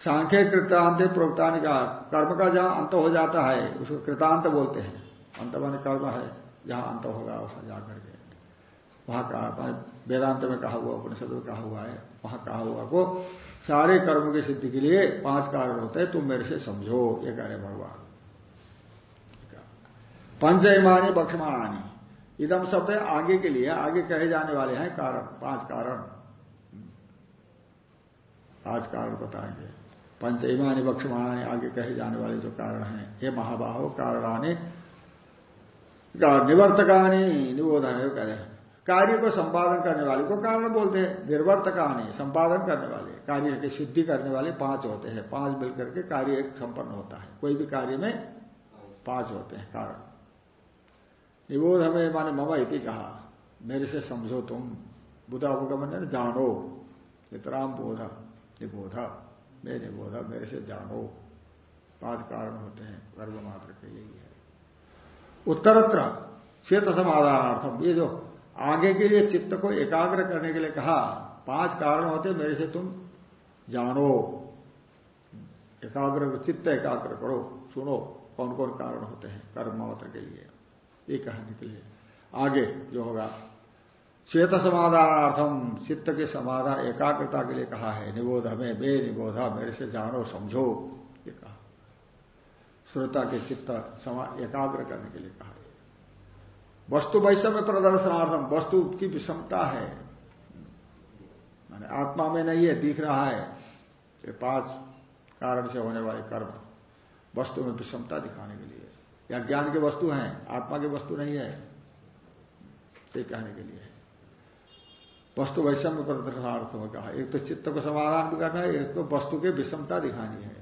सांख्य कृतांत प्रोक्तान का कर्म का जहाँ अंत हो जाता है, उसको कृतांत बोलते हैं। अंत मान कर्म है, जहाँ अंत होगा वहाँ जाकर के। वहाँ कहा वेदांत में कहा हुआ, उपनिषद में कहा हुआ है, वहाँ कहा हुआ को, सारे कर्म की सिद्धि के लिए पाँच कारण होते हैं, तुम मेरे से समझो, ये कह रहे भगवान। पंचयमानी बक्षमाणी। इदम शब्द आगे के लिए, आगे कहे जाने वाले हैं कारण, पाँच कारण। पाँच कारण बताएँगे। पंचयमानी बक्षमाणी आगे कहे जाने वाले जो कारण हैं। हे महाबाहो, कारणाने निवर्तकानी निबोधन कह रहे कार्य को संपादन करने वाले को कारण बोलते हैं। निर्वर्तकानी संपादन करने वाले। कार्य की सिद्धि करने वाले पाँच होते हैं। पाँच मिलकर के कार्य एक संपन्न होता है। कोई भी कार्य में पाँच होते हैं कारण। निबोध हमें माने ममा इति कहा। मेरे से समझो तुम। बुधा उपगमन जानो। नितराम बोधा, निबोधा। मैं बोला, मेरे से जानो। पाँच कारण होते हैं, गर्भ मात्र के यही है। उत्तरत्र चेत समाधानार्थम ये जो आगे के लिए चित्त को एकाग्र करने के लिए कहा, पाँच कारण होते मेरे से तुम जानो। एकाग्र, चित्त एकाग्र करो, सुनो कौन कौन कारण होते हैं, कर्म मात्र के लिए, ये कहने के लिए। आगे जो होगा चेत समाधानार्थम चित्त के समाधान एकाग्रता के लिए कहा है। निबोध हमें, बे निबोधा, मेरे से जानो, समझो, ये कहा। श्रोता के चित्त समा, एकाग्र करने के लिए कहा वस्तु वैषम्य प्रदर्शनार्थम वस्तु की विषमता है। माने आत्मा में नहीं है, दिख रहा है। ये पाँच कारण से होने वाले कर्म, वस्तु में विषमता दिखाने के लिए। या ज्ञान के वस्तु हैं, आत्मा की वस्तु नहीं है, ये कहने के लिए। वस्तु वैषम्य प्रदर्शनार्थ में कहा एक तो चित्त को समाधान भी करना है, एक तो वस्तु की विषमता दिखानी है।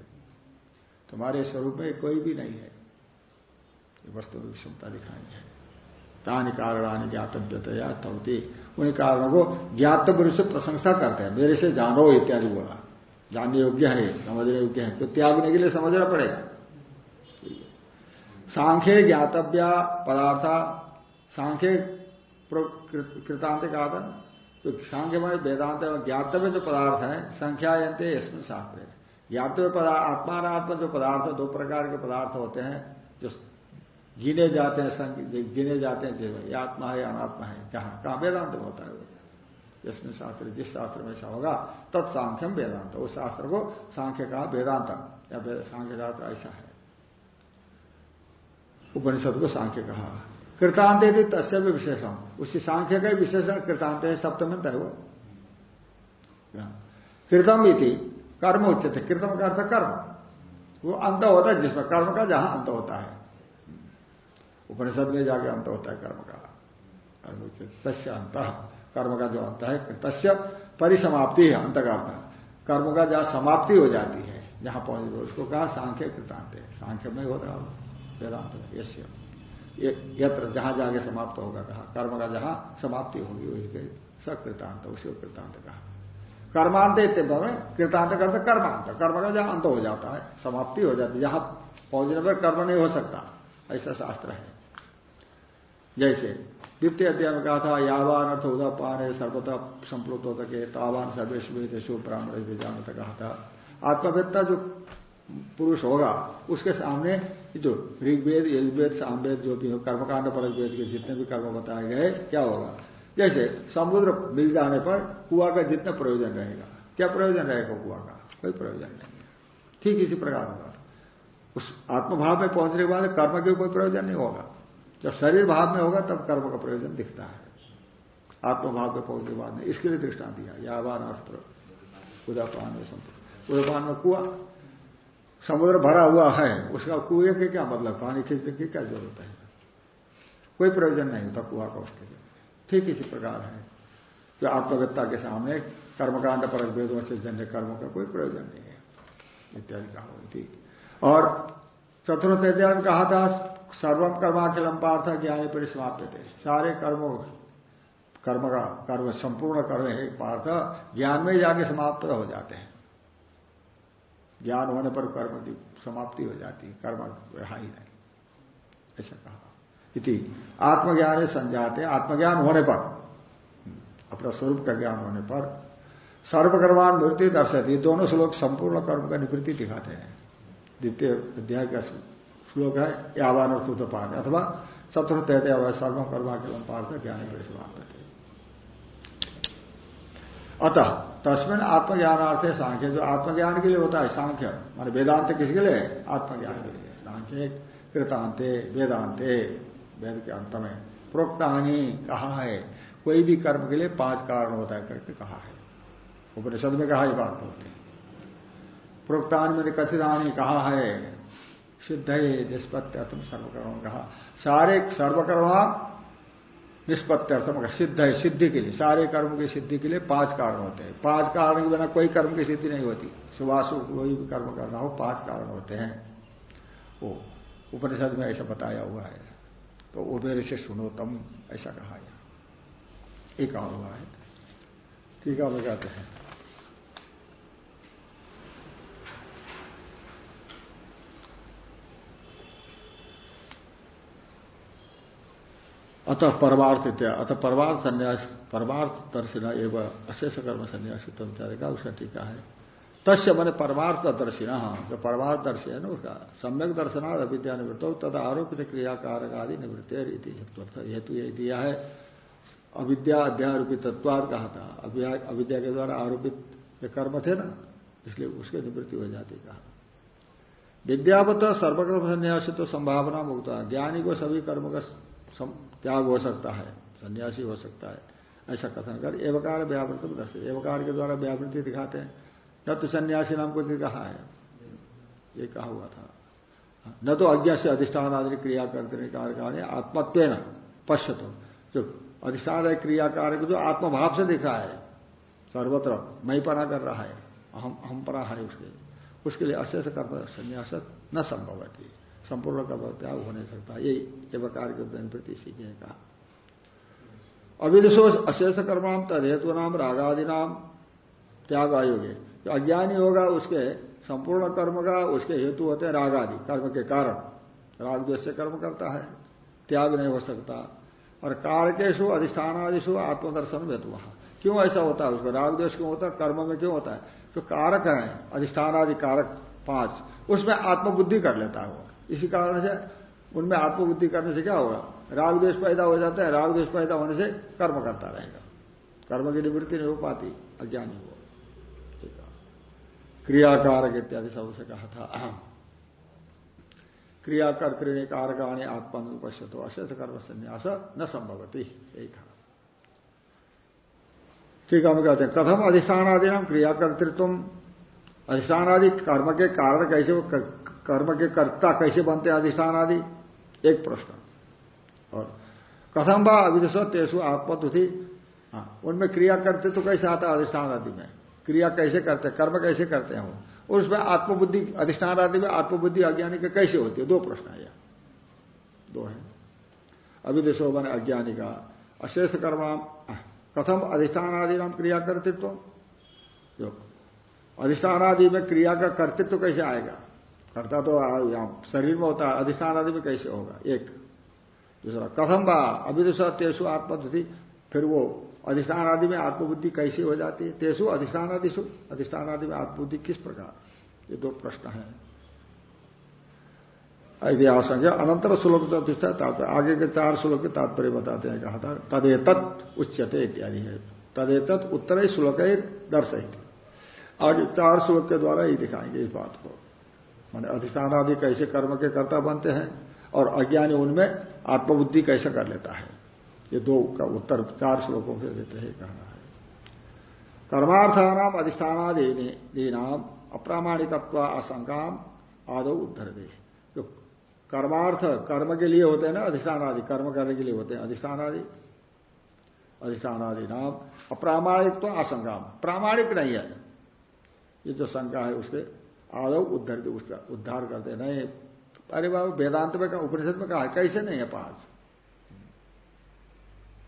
तुम्हारे स्वरूप में कोई भी नहीं है। वस्तु की विषमता दिखानी है। तानी कारणानी ज्ञातव्यतया तवती उन कारणों को ज्ञातव्य रूप से प्रशंसा करते हैं। मेरे से जानो इत्यादि बोला। जानने योग्य है, समझने योग्य है। तो त्यागने के लिए समझना पड़ेगा। सांख्य ज्ञातव्य पदार्थ। सांख्य कृतांत कहा था तो सांख्य में वेदांत ज्ञातव्य जो पदार्थ है संख्या यंत्र इसमें शास्त्र। ज्ञातव्य पदार्थ आत्मा जो पदार्थ, दो प्रकार के पदार्थ होते हैं, जो गिने जाते हैं गिने जाते हैं जीवन ये आत्मा है, अनात्मा है कहा कहा वेदांत में होता है वो। जिसमें शास्त्र, जिस शास्त्र में ऐसा होगा तत्सांख्यम वेदांत। उस शास्त्र को सांख्य कहा वेदांत या सांख्य ऐसा है। उपनिषद को सांख्य कहा। कृतांत यदि तस्य भी विशेषण। उसी सांख्य का ही विशेषण कृतांत है सप्तमंत है वो। कृतम इति, कर्म उचित है कृतम का अर्थ कर्म। वो अंत होता है जिसमें कर्म का जहाँ अंत होता है। उपनिषद में जाके अंत होता है कर्म का। कर्म उचित तस्य अंत। कर्म का जो अंत है, तस्य परिसमाप्ति है, अंत का कर्म का जहाँ समाप्ति हो जाती है, जहाँ पहुँच उसको कहा सांख्य कृतांत है। सांख्य में होता है। वेदांत यश्य। यत्र जहाँ जाके समाप्त होगा कहा। कर्म का जहाँ समाप्ति होगी, वही कही। सकृतांत, उसी कृतांत कहा। कर्मांत इतने में कृतांत करते कर्मांत। कर्म का जहाँ अंत हो जाता है, समाप्ति हो जाती है। जहाँ पहुँचने पर कर्म नहीं हो सकता। ऐसा शास्त्र है। जैसे द्वितीय अध्याय में कहा था यावान अर्थ उदपान है सर्वतः संप्लुत हो सके तावान सर्वेश ब्राह्मण जानत कहा था। आत्मवेत्ता जो पुरुष होगा, उसके सामने जो ऋग्वेद, यजुर्वेद, सामवेद, जो भी हो, कर्मकांड पर वेद के जितने भी कर्म बताए गए क्या होगा? जैसे समुद्र मिल जाने पर कुआ का जितना प्रयोजन रहेगा, क्या प्रयोजन रहेगा कुआ का? कोई प्रयोजन नहीं है। ठीक इसी प्रकार होगा। उस आत्मभाव में पहुँचने के बाद कर्म के कोई प्रयोजन नहीं होगा। जब शरीर भाव में होगा, तब कर्म का प्रयोजन दिखता है। आत्मभाव में पहुँचने के बाद इसके लिए दृष्टान दिया, यावान अर्थ उदापान में उदापान में कुआ समुद्र भरा हुआ है, उसका कुएँ के क्या मतलब? पानी खींचने की क्या ज़रूरत है? कोई प्रयोजन नहीं होता कुआ का उसके लिए। ठीक इसी प्रकार है। जो आत्मवेत्ता के सामने कर्मकांड पर वेदों से जन्य कर्मों का कोई प्रयोजन नहीं है। इत्यादि कहा थी और चतुर्थ अध्याय कहा था सर्वम कर्माखिलम पार्थ ज्ञानी परिसमाप्त थे सारे कर्मों, कर्म का, कर्म, संपूर्ण कर्म है, पार्थ ज्ञान में जाके समाप्त हो जाते हैं। ज्ञान होने पर कर्म की समाप्ति हो जाती है, कर्म रहा ही नहीं। ऐसा कहा। इति आत्मज्ञान संजाते, आत्मज्ञान होने पर, अपना स्वरूप का ज्ञान होने पर सर्वकर्मान निवृत्ति दर्शती दोनों श्लोक संपूर्ण कर्म का निवृत्ति दिखाते हैं। द्वितीय अध्याय का श्लोक है, यावान और पाठ अथवा चतुर्थ सर्व सर्वकर्मा के पार्थ ज्ञान परिसमाप्त अतः तस्मिन आत्मज्ञानार्थ है सांख्य। जो आत्मज्ञान के लिए होता है, सांख्य, मान वेदांत किसके लिए? आत्मज्ञान के लिए। सांख्य कृतांते वेदांते वेद के अंत में। प्रोक्तानी कहा है, कोई भी कर्म के लिए पाँच कारण होता है करके कहा है। उपनिषद में कहा बात बोलते हैं। प्रोक्तान में कथितानी कहा है सिद्ध है निष्पत्त्यर्थम सर्वकर्म कहा। सारे सर्वकर्मा निष्पत्त्यर्थम सिद्ध है, सिद्धि के लिए। सारे कर्म की सिद्धि के लिए पाँच कारण होते हैं। पाँच कारण के बिना कोई कर्म की सिद्धि नहीं होती। सुभाषु कोई भी कर्म करना हो, पाँच कारण होते हैं। वो उपनिषद में ऐसा बताया हुआ है। तो उबेर से सुनो तम, ऐसा कहा यह एक हुआ है। ठीक है वो कहते हैं। अतः परमार्थ अतः परमार्थ संन्यास परमार्थ दर्शिना एवं, अशेष कर्म संन्यासित्व विचारेगा उसका टीका है। तस्य मैंने परमार्थ दर्शिना, जो परमार्थ दर्शी है ना, उसका सम्यक दर्शनार्थ अविद्या निवृत्त, तथा आरोपित क्रियाकारक आदि निवृत्त हेतु यही दिया है। अविद्या अध्यारोपित तत्वाद कहा था। अविद्या के द्वारा आरोपित कर्म थे ना, इसलिए उसकी निवृत्ति हो जाती कहा। विद्यावत सर्वकर्म संन्यासित्व तो संभावना मुक्त। ज्ञानी को सभी कर्म का त्याग हो सकता है, सन्यासी हो सकता है, ऐसा कथन कर, एवकार व्यावृत दर्श एवकार के द्वारा व्यावृत्ति दिखाते हैं। न तो सन्यासी नाम को कहा है। ये कहा हुआ था। न तो अज्ञा से अधिष्ठान आदि क्रिया करते कार्य आत्मत्व न पश्य तो जो अधिष्ठान क्रियाकार जो आत्मभाव से दिख रहा है, सर्वत्र मई पना कर रहा है हम हम परा है उसके। उसके लिए अशेष कर्म संन्यास न संभव है संपूर्ण कर्म त्याग हो नहीं सकता। यही प्रकार के प्रति सीखे कहा। अविदुषो अशेष कर्माम तद हेतु नाम, रागादि नाम त्याग आयोगे जो अज्ञानी होगा, उसके संपूर्ण कर्म का, उसके हेतु होते हैं राग आदि कर्म के कारण। राग द्वेष से कर्म करता है, त्याग नहीं हो सकता। और कारकेशु अधिष्ठानादिशु आत्मदर्शन हेतु वहाँ। क्यों ऐसा होता है? उसको राग द्वेष क्यों होता है? कर्म में क्यों होता है? जो कारक है अधिष्ठान आदि कारक पाँच, उसमें आत्मबुद्धि कर लेता है वो। इसी कारण से उनमें आत्मबुद्धि करने से क्या होगा? राग द्वेष पैदा हो जाता है राग द्वेष पैदा होने से कर्म करता रहेगा। कर्म की निवृत्ति नहीं हो पाती, अज्ञानी हो। क्रियाकारक इत्यादि सबसे कहा था। क्रिया कर्तृणी कारकाणी आत्मा में उपस्थित हो, अशेष कर्म संन्यास न संभवती। यही कहा। ठीक हम कहते हैं, कथम अधिष्ठान आदि नाम क्रिया कर्तृत्व अधिष्ठान आदि कर्म के कारण कैसे कर्म के कर्ता कैसे बनते अधिष्ठान आदि। एक प्रश्न। और कथम बा अविदुष तेसु आत्मतुथि हाँ उनमें क्रिया करते तो कैसे आता अधिष्ठान आदि में? क्रिया कैसे करते कर्म कैसे करते हैं वो? उसमें आत्मबुद्धि, अधिष्ठान आदि में आत्मबुद्धि अज्ञानी के कैसे होती है? दो प्रश्न है दो है। अविदिशो बने अज्ञानी का अशेष कर्म, कथम अधिष्ठान आदि नाम क्रिया कर्तृत्व? जो अधिष्ठान आदि में क्रिया का कर्तृत्व कैसे आएगा? करता तो शरीर में होता है, अधिष्ठान आदि में कैसे होगा? एक। दूसरा, कथम बा अविदुष तेसु आत्मबुद्धि, फिर वो अधिष्ठान आदि में आत्मबुद्धि कैसी हो जाती है? तेसु, अधिष्ठान आदि अधिष्ठान आदि में आत्मबुद्धि किस प्रकार? ये दो प्रश्न है। इतिहास अनंतर श्लोक प्रतिष्ठा तात्पर्य, आगे के चार श्लोक के तात्पर्य बताते हैं, कहा था, तदेतत उच्चते इत्यादि है। तदेतत उत्तर श्लोक दर्शित आगे चार श्लोक के द्वारा ही दिखाएँगे इस बात को। मान अधिष्ठान आदि कैसे कर्म के कर्ता बनते हैं और अज्ञानी उनमें आत्मबुद्धि कैसे कर लेता है? ये दो का उत्तर चार श्लोकों के देते हैं कहना है। कर्मार्थानाम अधिष्ठानादि नाम अप्रामाणिकत्व आशंका आदो उद्धर दे जो कर्मार्थ कर्म के लिए होते हैं ना अधिष्ठान आदि कर्म करने के लिए होते हैं अधिष्ठान आदि अधिष्ठान आदि नाम अप्रामाणिक तो आशंका प्रामाणिक नहीं है। ये जो शंका है उसके आदव उद्धर उद्धार करते नहीं, अरे बाबा, वेदांत में कहा, उपनिषद में कहा, कैसे नहीं है पाँच?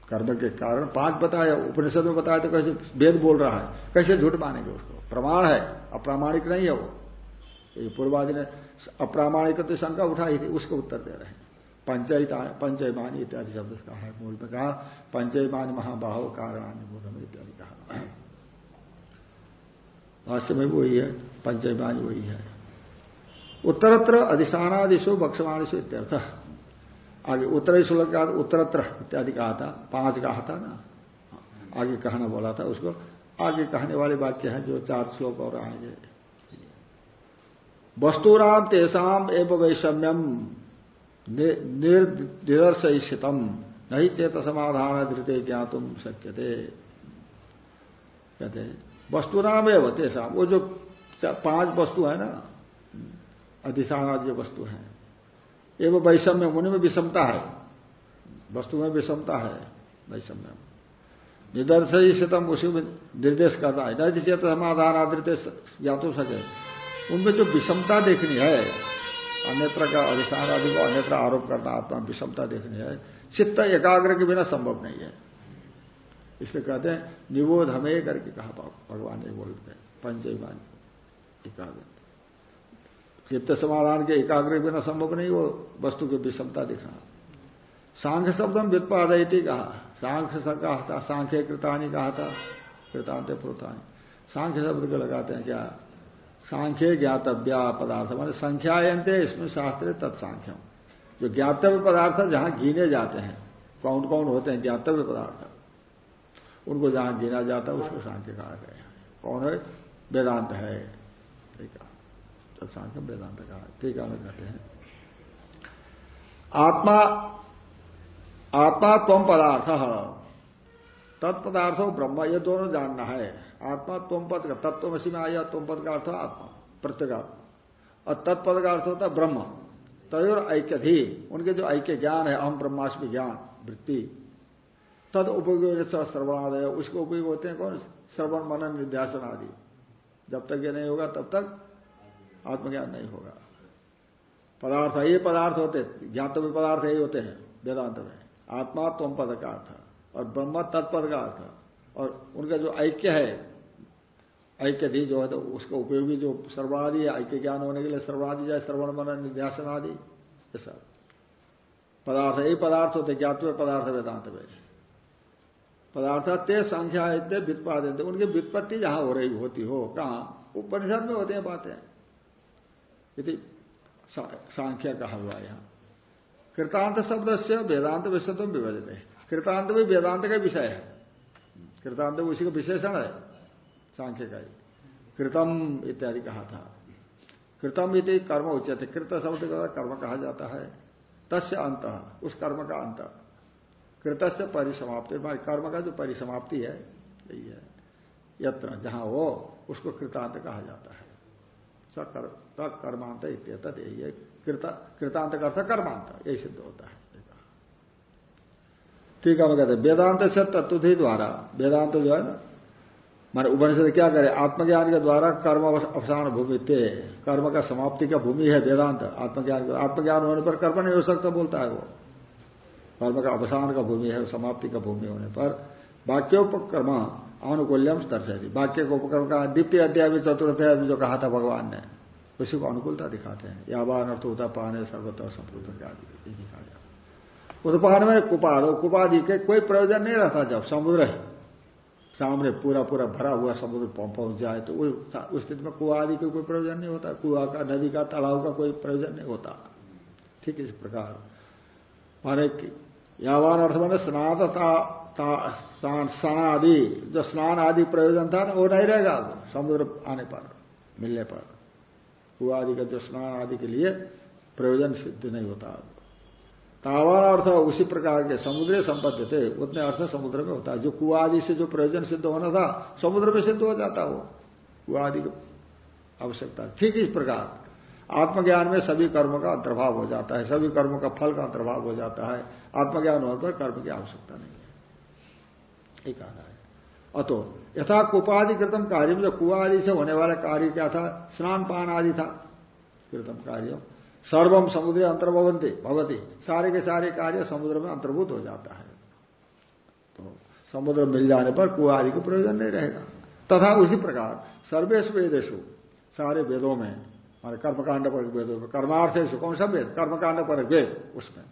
कर्म के कारण पाँच बताया उपनिषद में बताया तो कैसे वेद बोल रहा है? कैसे झूठ मानेंगे उसको? प्रमाण है, अप्रामाणिक नहीं है वो। पूर्वादि ने अप्रामाणिक तो शंका उठाई थी, उसको उत्तर दे रहे हैं। पंचयिता पंचयमानी इत्यादि शब्द कहा है, मूल में कहा पंचयमान महाबाहो बोधम इत्यादि कहा। भाष्य में वही है पंचयमानी वही है। उत्तरत्र अधिष्ठानादिशो बक्षमाणिशो इत्यर्थ। आगे उत्तर श्लोक का उत्तरत्र इत्यादि कहा था, पाँच कहा था ना? आगे कहना बोला था उसको। आगे कहने वाले वाक्य है जो चार श्लोक और आएँगे वस्तुराम तेसाम एवं वैषम्यम निर्दर्शितम नहीं चेत समाधान धृते ज्ञातुम शक्य थे कहते वस्तुराम एवं साहब वो जो पाँच वस्तु है ना अधिशान जो वस्तु है। एवं वैषम्य उनमें विषमता है। वस्तु में विषमता है, वैषम्य। निदर्शितम उसी में निर्देश करना है। चेत समाधान आदृत या तो सके उनमें जो विषमता देखनी है, अन्यत्र का अधिकार आदि को अन्यत्र आरोप करना, आत्मा विषमता देखनी है, चित्त एकाग्र के बिना संभव नहीं है। इसलिए कहते हैं, निबोध हमें करके कहा भगवान ने बोलते हैं पंचमान एकाग्र। चित्त समाधान के एकाग्र बिना संभव नहीं, वो वस्तु की विषमता दिखना सांख्य शब्दम व्युत्पादयती कहा। सांख्य कहा था, सांख्य कृतानी कहा था कृतांत प्रोतानी। सांख्य शब्द को लगाते हैं क्या? सांख्य ज्ञातव्या पदार्थ, मान संख्यायंते इसमें शास्त्र तत्सांख्यम। जो ज्ञातव्य पदार्थ, जहाँ गिने जाते हैं कौन कौन होते हैं ज्ञातव्य पदार्थ? उनको जहाँ गिना जाता है, उसको सांख्य कहा गया कौन है? वेदांत है। ठीक है। तत्सांख्यम वेदांत कहा ठीक है कहते हैं। आत्मा आत्मा तम पदार्थ। तत्पदार्थ ब्रह्म, ये दोनों जानना है। आत्मा तुम पद का तत्वमसी में आया तुम पद का अर्थ आत्मा प्रत्येगात्मा और तत्पद का अर्थ होता है ब्रह्म। तयोर ऐक्य उनके जो ऐक्य ज्ञान है अहम ब्रह्मास्मि ज्ञान, वृत्ति। तद उपयोग श्रवणादय उसके उपयोग होते हैं कौन? श्रवण मनन निध्यासन आदि। जब तक ये नहीं होगा, तब तक आत्मज्ञान नहीं होगा। पदार्थ ये पदार्थ होते ज्ञातव्य पदार्थ यही होते हैं, वेदांत में। आत्मा तुम पद का अर्थ और ब्रह्म तत्पद का अर्थ और उनका जो ऐक्य है, ऐक्य थी जो है तो उसका उपयोगी जो सर्वादि ऐक्य ज्ञान होने के लिए सर्वादि जाए श्रवण मन निध्यासन आदि ऐसा पदार्थ यही पदार्थ होते ज्ञातव्य पदार्थ वेदांत में। पदार्थ ते संख्या इतने व्युत्पादन उनकी व्युत्पत्ति जहाँ हो रही होती हो, कहा? उपनिषद में होते हैं बातें। यदि सांख्य कहा हुआ यहाँ। कृतांत शब्द से वेदांत विषय तो विभजित। है कृतांत भी वेदांत का विषय है। कृतांत उसी का विशेषण है, सांख्य का कृतम इत्यादि कहा था। कृतम इति कर्म उचित कृत शब्द का कर्म कहा जाता है। तस्य अंत, उस कर्म का अंत। कृत से परिसमाप्ति कर्म का जो परिसमाप्ति है, यही है। यत्र जहाँ हो, उसको कृतांत कहा जाता है। स कर्मांत यही है। कृतांत का अर्थ कर्मांत, यही सिद्ध होता है। ठीक है कहते वेदांत से तत्वधि द्वारा, वेदांत जो है ना, मान उपनिषद क्या करे, आत्मज्ञान के द्वारा कर्म अवसान भूमि ते, कर्म का समाप्ति का भूमि है वेदांत, आत्मज्ञान आत्मज्ञान होने पर कर्म नहीं हो सकता, बोलता है वो। कर्म का अवसान का भूमि है, समाप्ति का भूमि होने पर वाक्योपक्रम अनुकूल्यम दर्शाती वाक्य को उपक्रम का द्वितीय अध्याय में चतुर्थ अध्याय जो कहा था भगवान ने, उसी को अनुकूलता दिखाते हैं। यावान अर्थ होता पाने सर्वत्र संपूर्ण उत्पान में कुपाद कुपादि के कोई प्रयोजन नहीं रहता जब समुद्र है। सामने पूरा पूरा भरा हुआ समुद्र पहुँच जाए तो उस स्थिति में कुआ आदि का कोई प्रयोजन नहीं होता। कुआ का, नदी का, तालाब का कोई प्रयोजन नहीं होता। ठीक इस प्रकार। माने यावान अर्थ मैंने स्नातता स्नान आदि जो स्नान आदि प्रयोजन था ना, वो नहीं रहेगा समुद्र आने पर, मिलने पर। कुआ आदि का जो स्नान आदि के लिए प्रयोजन सिद्ध नहीं होता। तावान अर्थ उसी प्रकार के समुद्र संपत्ति थे, उतने अर्थ समुद्र में होता। है जो कुआ आदि से जो प्रयोजन सिद्ध होना था, समुद्र में सिद्ध हो जाता वो। कुआ आदि की आवश्यकता ठीक इस प्रकार? आत्मज्ञान में सभी कर्मों का अंतर्भाव हो जाता है, सभी कर्मों का फल का अंतर्भाव हो जाता है। आत्मज्ञान होने पर कर्म की आवश्यकता नहीं है। ये कहना है। अतो, यथा कुपादि कृतम कार्य, जो कुआ आदि से होने वाला कार्य क्या था? स्नान पान आदि था। कृतम कार्य। सर्वम समुद्र अंतर्भवंती भवती। सारे के सारे कार्य समुद्र में अंतर्भूत हो जाता है। तो समुद्र मिल जाने पर कुआ आदि का प्रयोजन नहीं रहेगा। तथा उसी प्रकार सर्वेश वेदेशु सारे वेदों में मान कर्मकांड पर वेदों कर्मार्थ कौन सा वेद कर्मकांड पर वेद उसमें।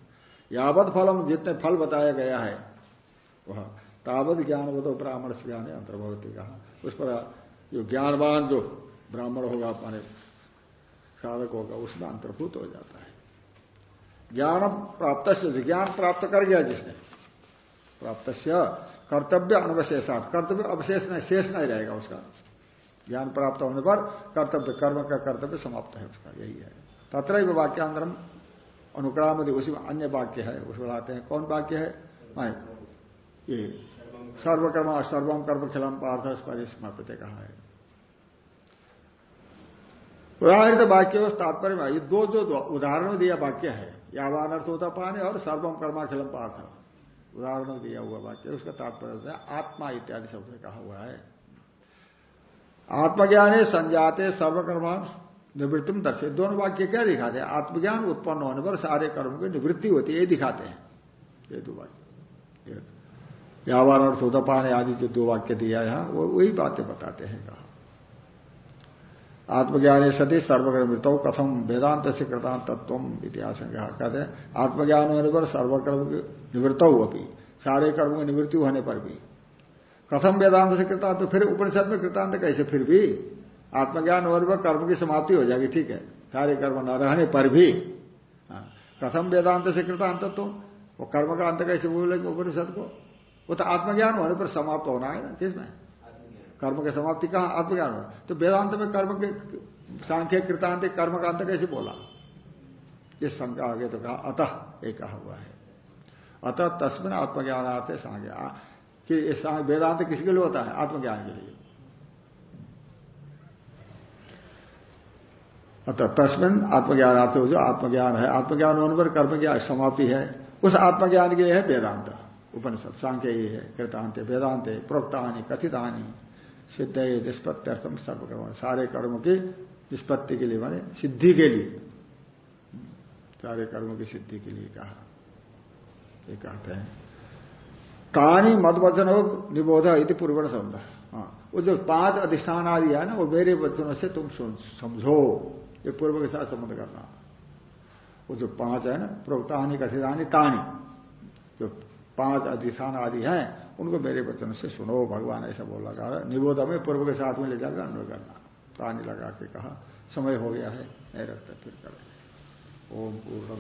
यावत फलम जितने फल बताया गया है, वह तावत ज्ञान वो तो ब्राह्मण से ज्ञान है अंतर्भवती कहा। उस पर जो ज्ञानवान जो ब्राह्मण होगा, माने साधक होगा, उसमें अंतर्भूत हो जाता है। ज्ञान प्राप्त से ज्ञान प्राप्त कर गया जिसने। प्राप्त कर्तव्य अनवशेषात। कर्तव्य अवशेष नहीं, शेष नहीं रहेगा उसका। ज्ञान प्राप्त होने पर कर्तव्य, कर्म का कर्तव्य समाप्त है उसका, यही है। तत्र वाक्यांतरम अनुक्राम उसी में अन्य वाक्य है उसको लाते हैं। कौन वाक्य है? ये। सर्वकर्म सर्वम कर्म खिलम पार्थ स्मृत कहा है। उदाहरित वाक्य तात्पर्य में ये दो जो उदाहरण दिया वाक्य है। यावान अर्थ होता पाने और सर्वम कर्माखिलम पार्थ। उदाहरण दिया हुआ वाक्य, उसका तात्पर्य आत्मा इत्यादि शब्द कहा हुआ है। आत्मज्ञान है संजाते सर्वकर्मा निवृत्तिम दर्शे दोनों वाक्य क्या दिखाते हैं? आत्मज्ञान उत्पन्न होने पर सारे कर्म की निवृत्ति होती है, ये दिखाते हैं। ये दो वाक्य यावान अर्थ होता आदि जो दो वाक्य दिया यहाँ वो वही बातें बताते हैं कहा। आत्मज्ञान सती सर्वकर्म कथम वेदांत से कृतांत तत्व इतिहास कहते हैं। आत्मज्ञान होने पर सर्वकर्म निवृत्त अपनी सारे कर्म की निवृत्ति होने पर भी। कथम वेदांत से कृतांत तो फिर उपनिषद में कृतांत कैसे? फिर भी आत्मज्ञान होने पर कर्म की समाप्ति हो जाएगी ठीक है? सारे कर्म न रहने पर भी। हाँ, कथम वेदांत से कृतांत तो वो कर्म का अंत कैसे बोलेंगे उपनिषद को? वो तो आत्मज्ञान होने पर समाप्त होना है ना किसमें? कर्म की समाप्ति कहा? आत्मज्ञान होना तो वेदांत में कर्म के सांख्य कृतांत कर्म का अंत कैसे बोला? इस शंका आगे तो कहा अतः एक कहा हुआ है। अतः तस्मिन आत्मज्ञान आते सांख्य कि वेदांत किसके लिए होता है, आत्मज्ञान के लिए। अतः तस्मिन आत्मज्ञान अर्थ जो आत्मज्ञान है। आत्मज्ञान होने पर कर्म की समाप्ति है। उस आत्मज्ञान के लिए है वेदांत। उपनिषद, सांख्य ये है कृतांत वेदांत प्रोक्तानी, कथितानी सिद्ध निष्पत्त्यर्थम सर्वकर्म। सारे कर्मों की निष्पत्ति के लिए, माने सिद्धि के लिए। सारे कर्मों की सिद्धि के लिए कहा। ये कहते हैं। कहानी मत वचन हो निबोध इति पूर्वण शब्द हाँ वो जो पाँच अधिष्ठान आदि है ना वो मेरे वचनों से तुम समझो ये पूर्व के साथ संबंध करना वो जो पाँच है ना प्रोक्तानी कथितानी तानी जो पाँच अधिष्ठान आदि हैं उनको मेरे वचन से सुनो भगवान ऐसा बोल लगा निबोधा में पूर्व के साथ में ले जाकर अन्वय करना तानी लगा के कहा समय हो गया है नहीं रखता फिर करें ओम पूर्ण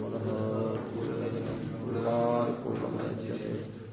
पूर्ण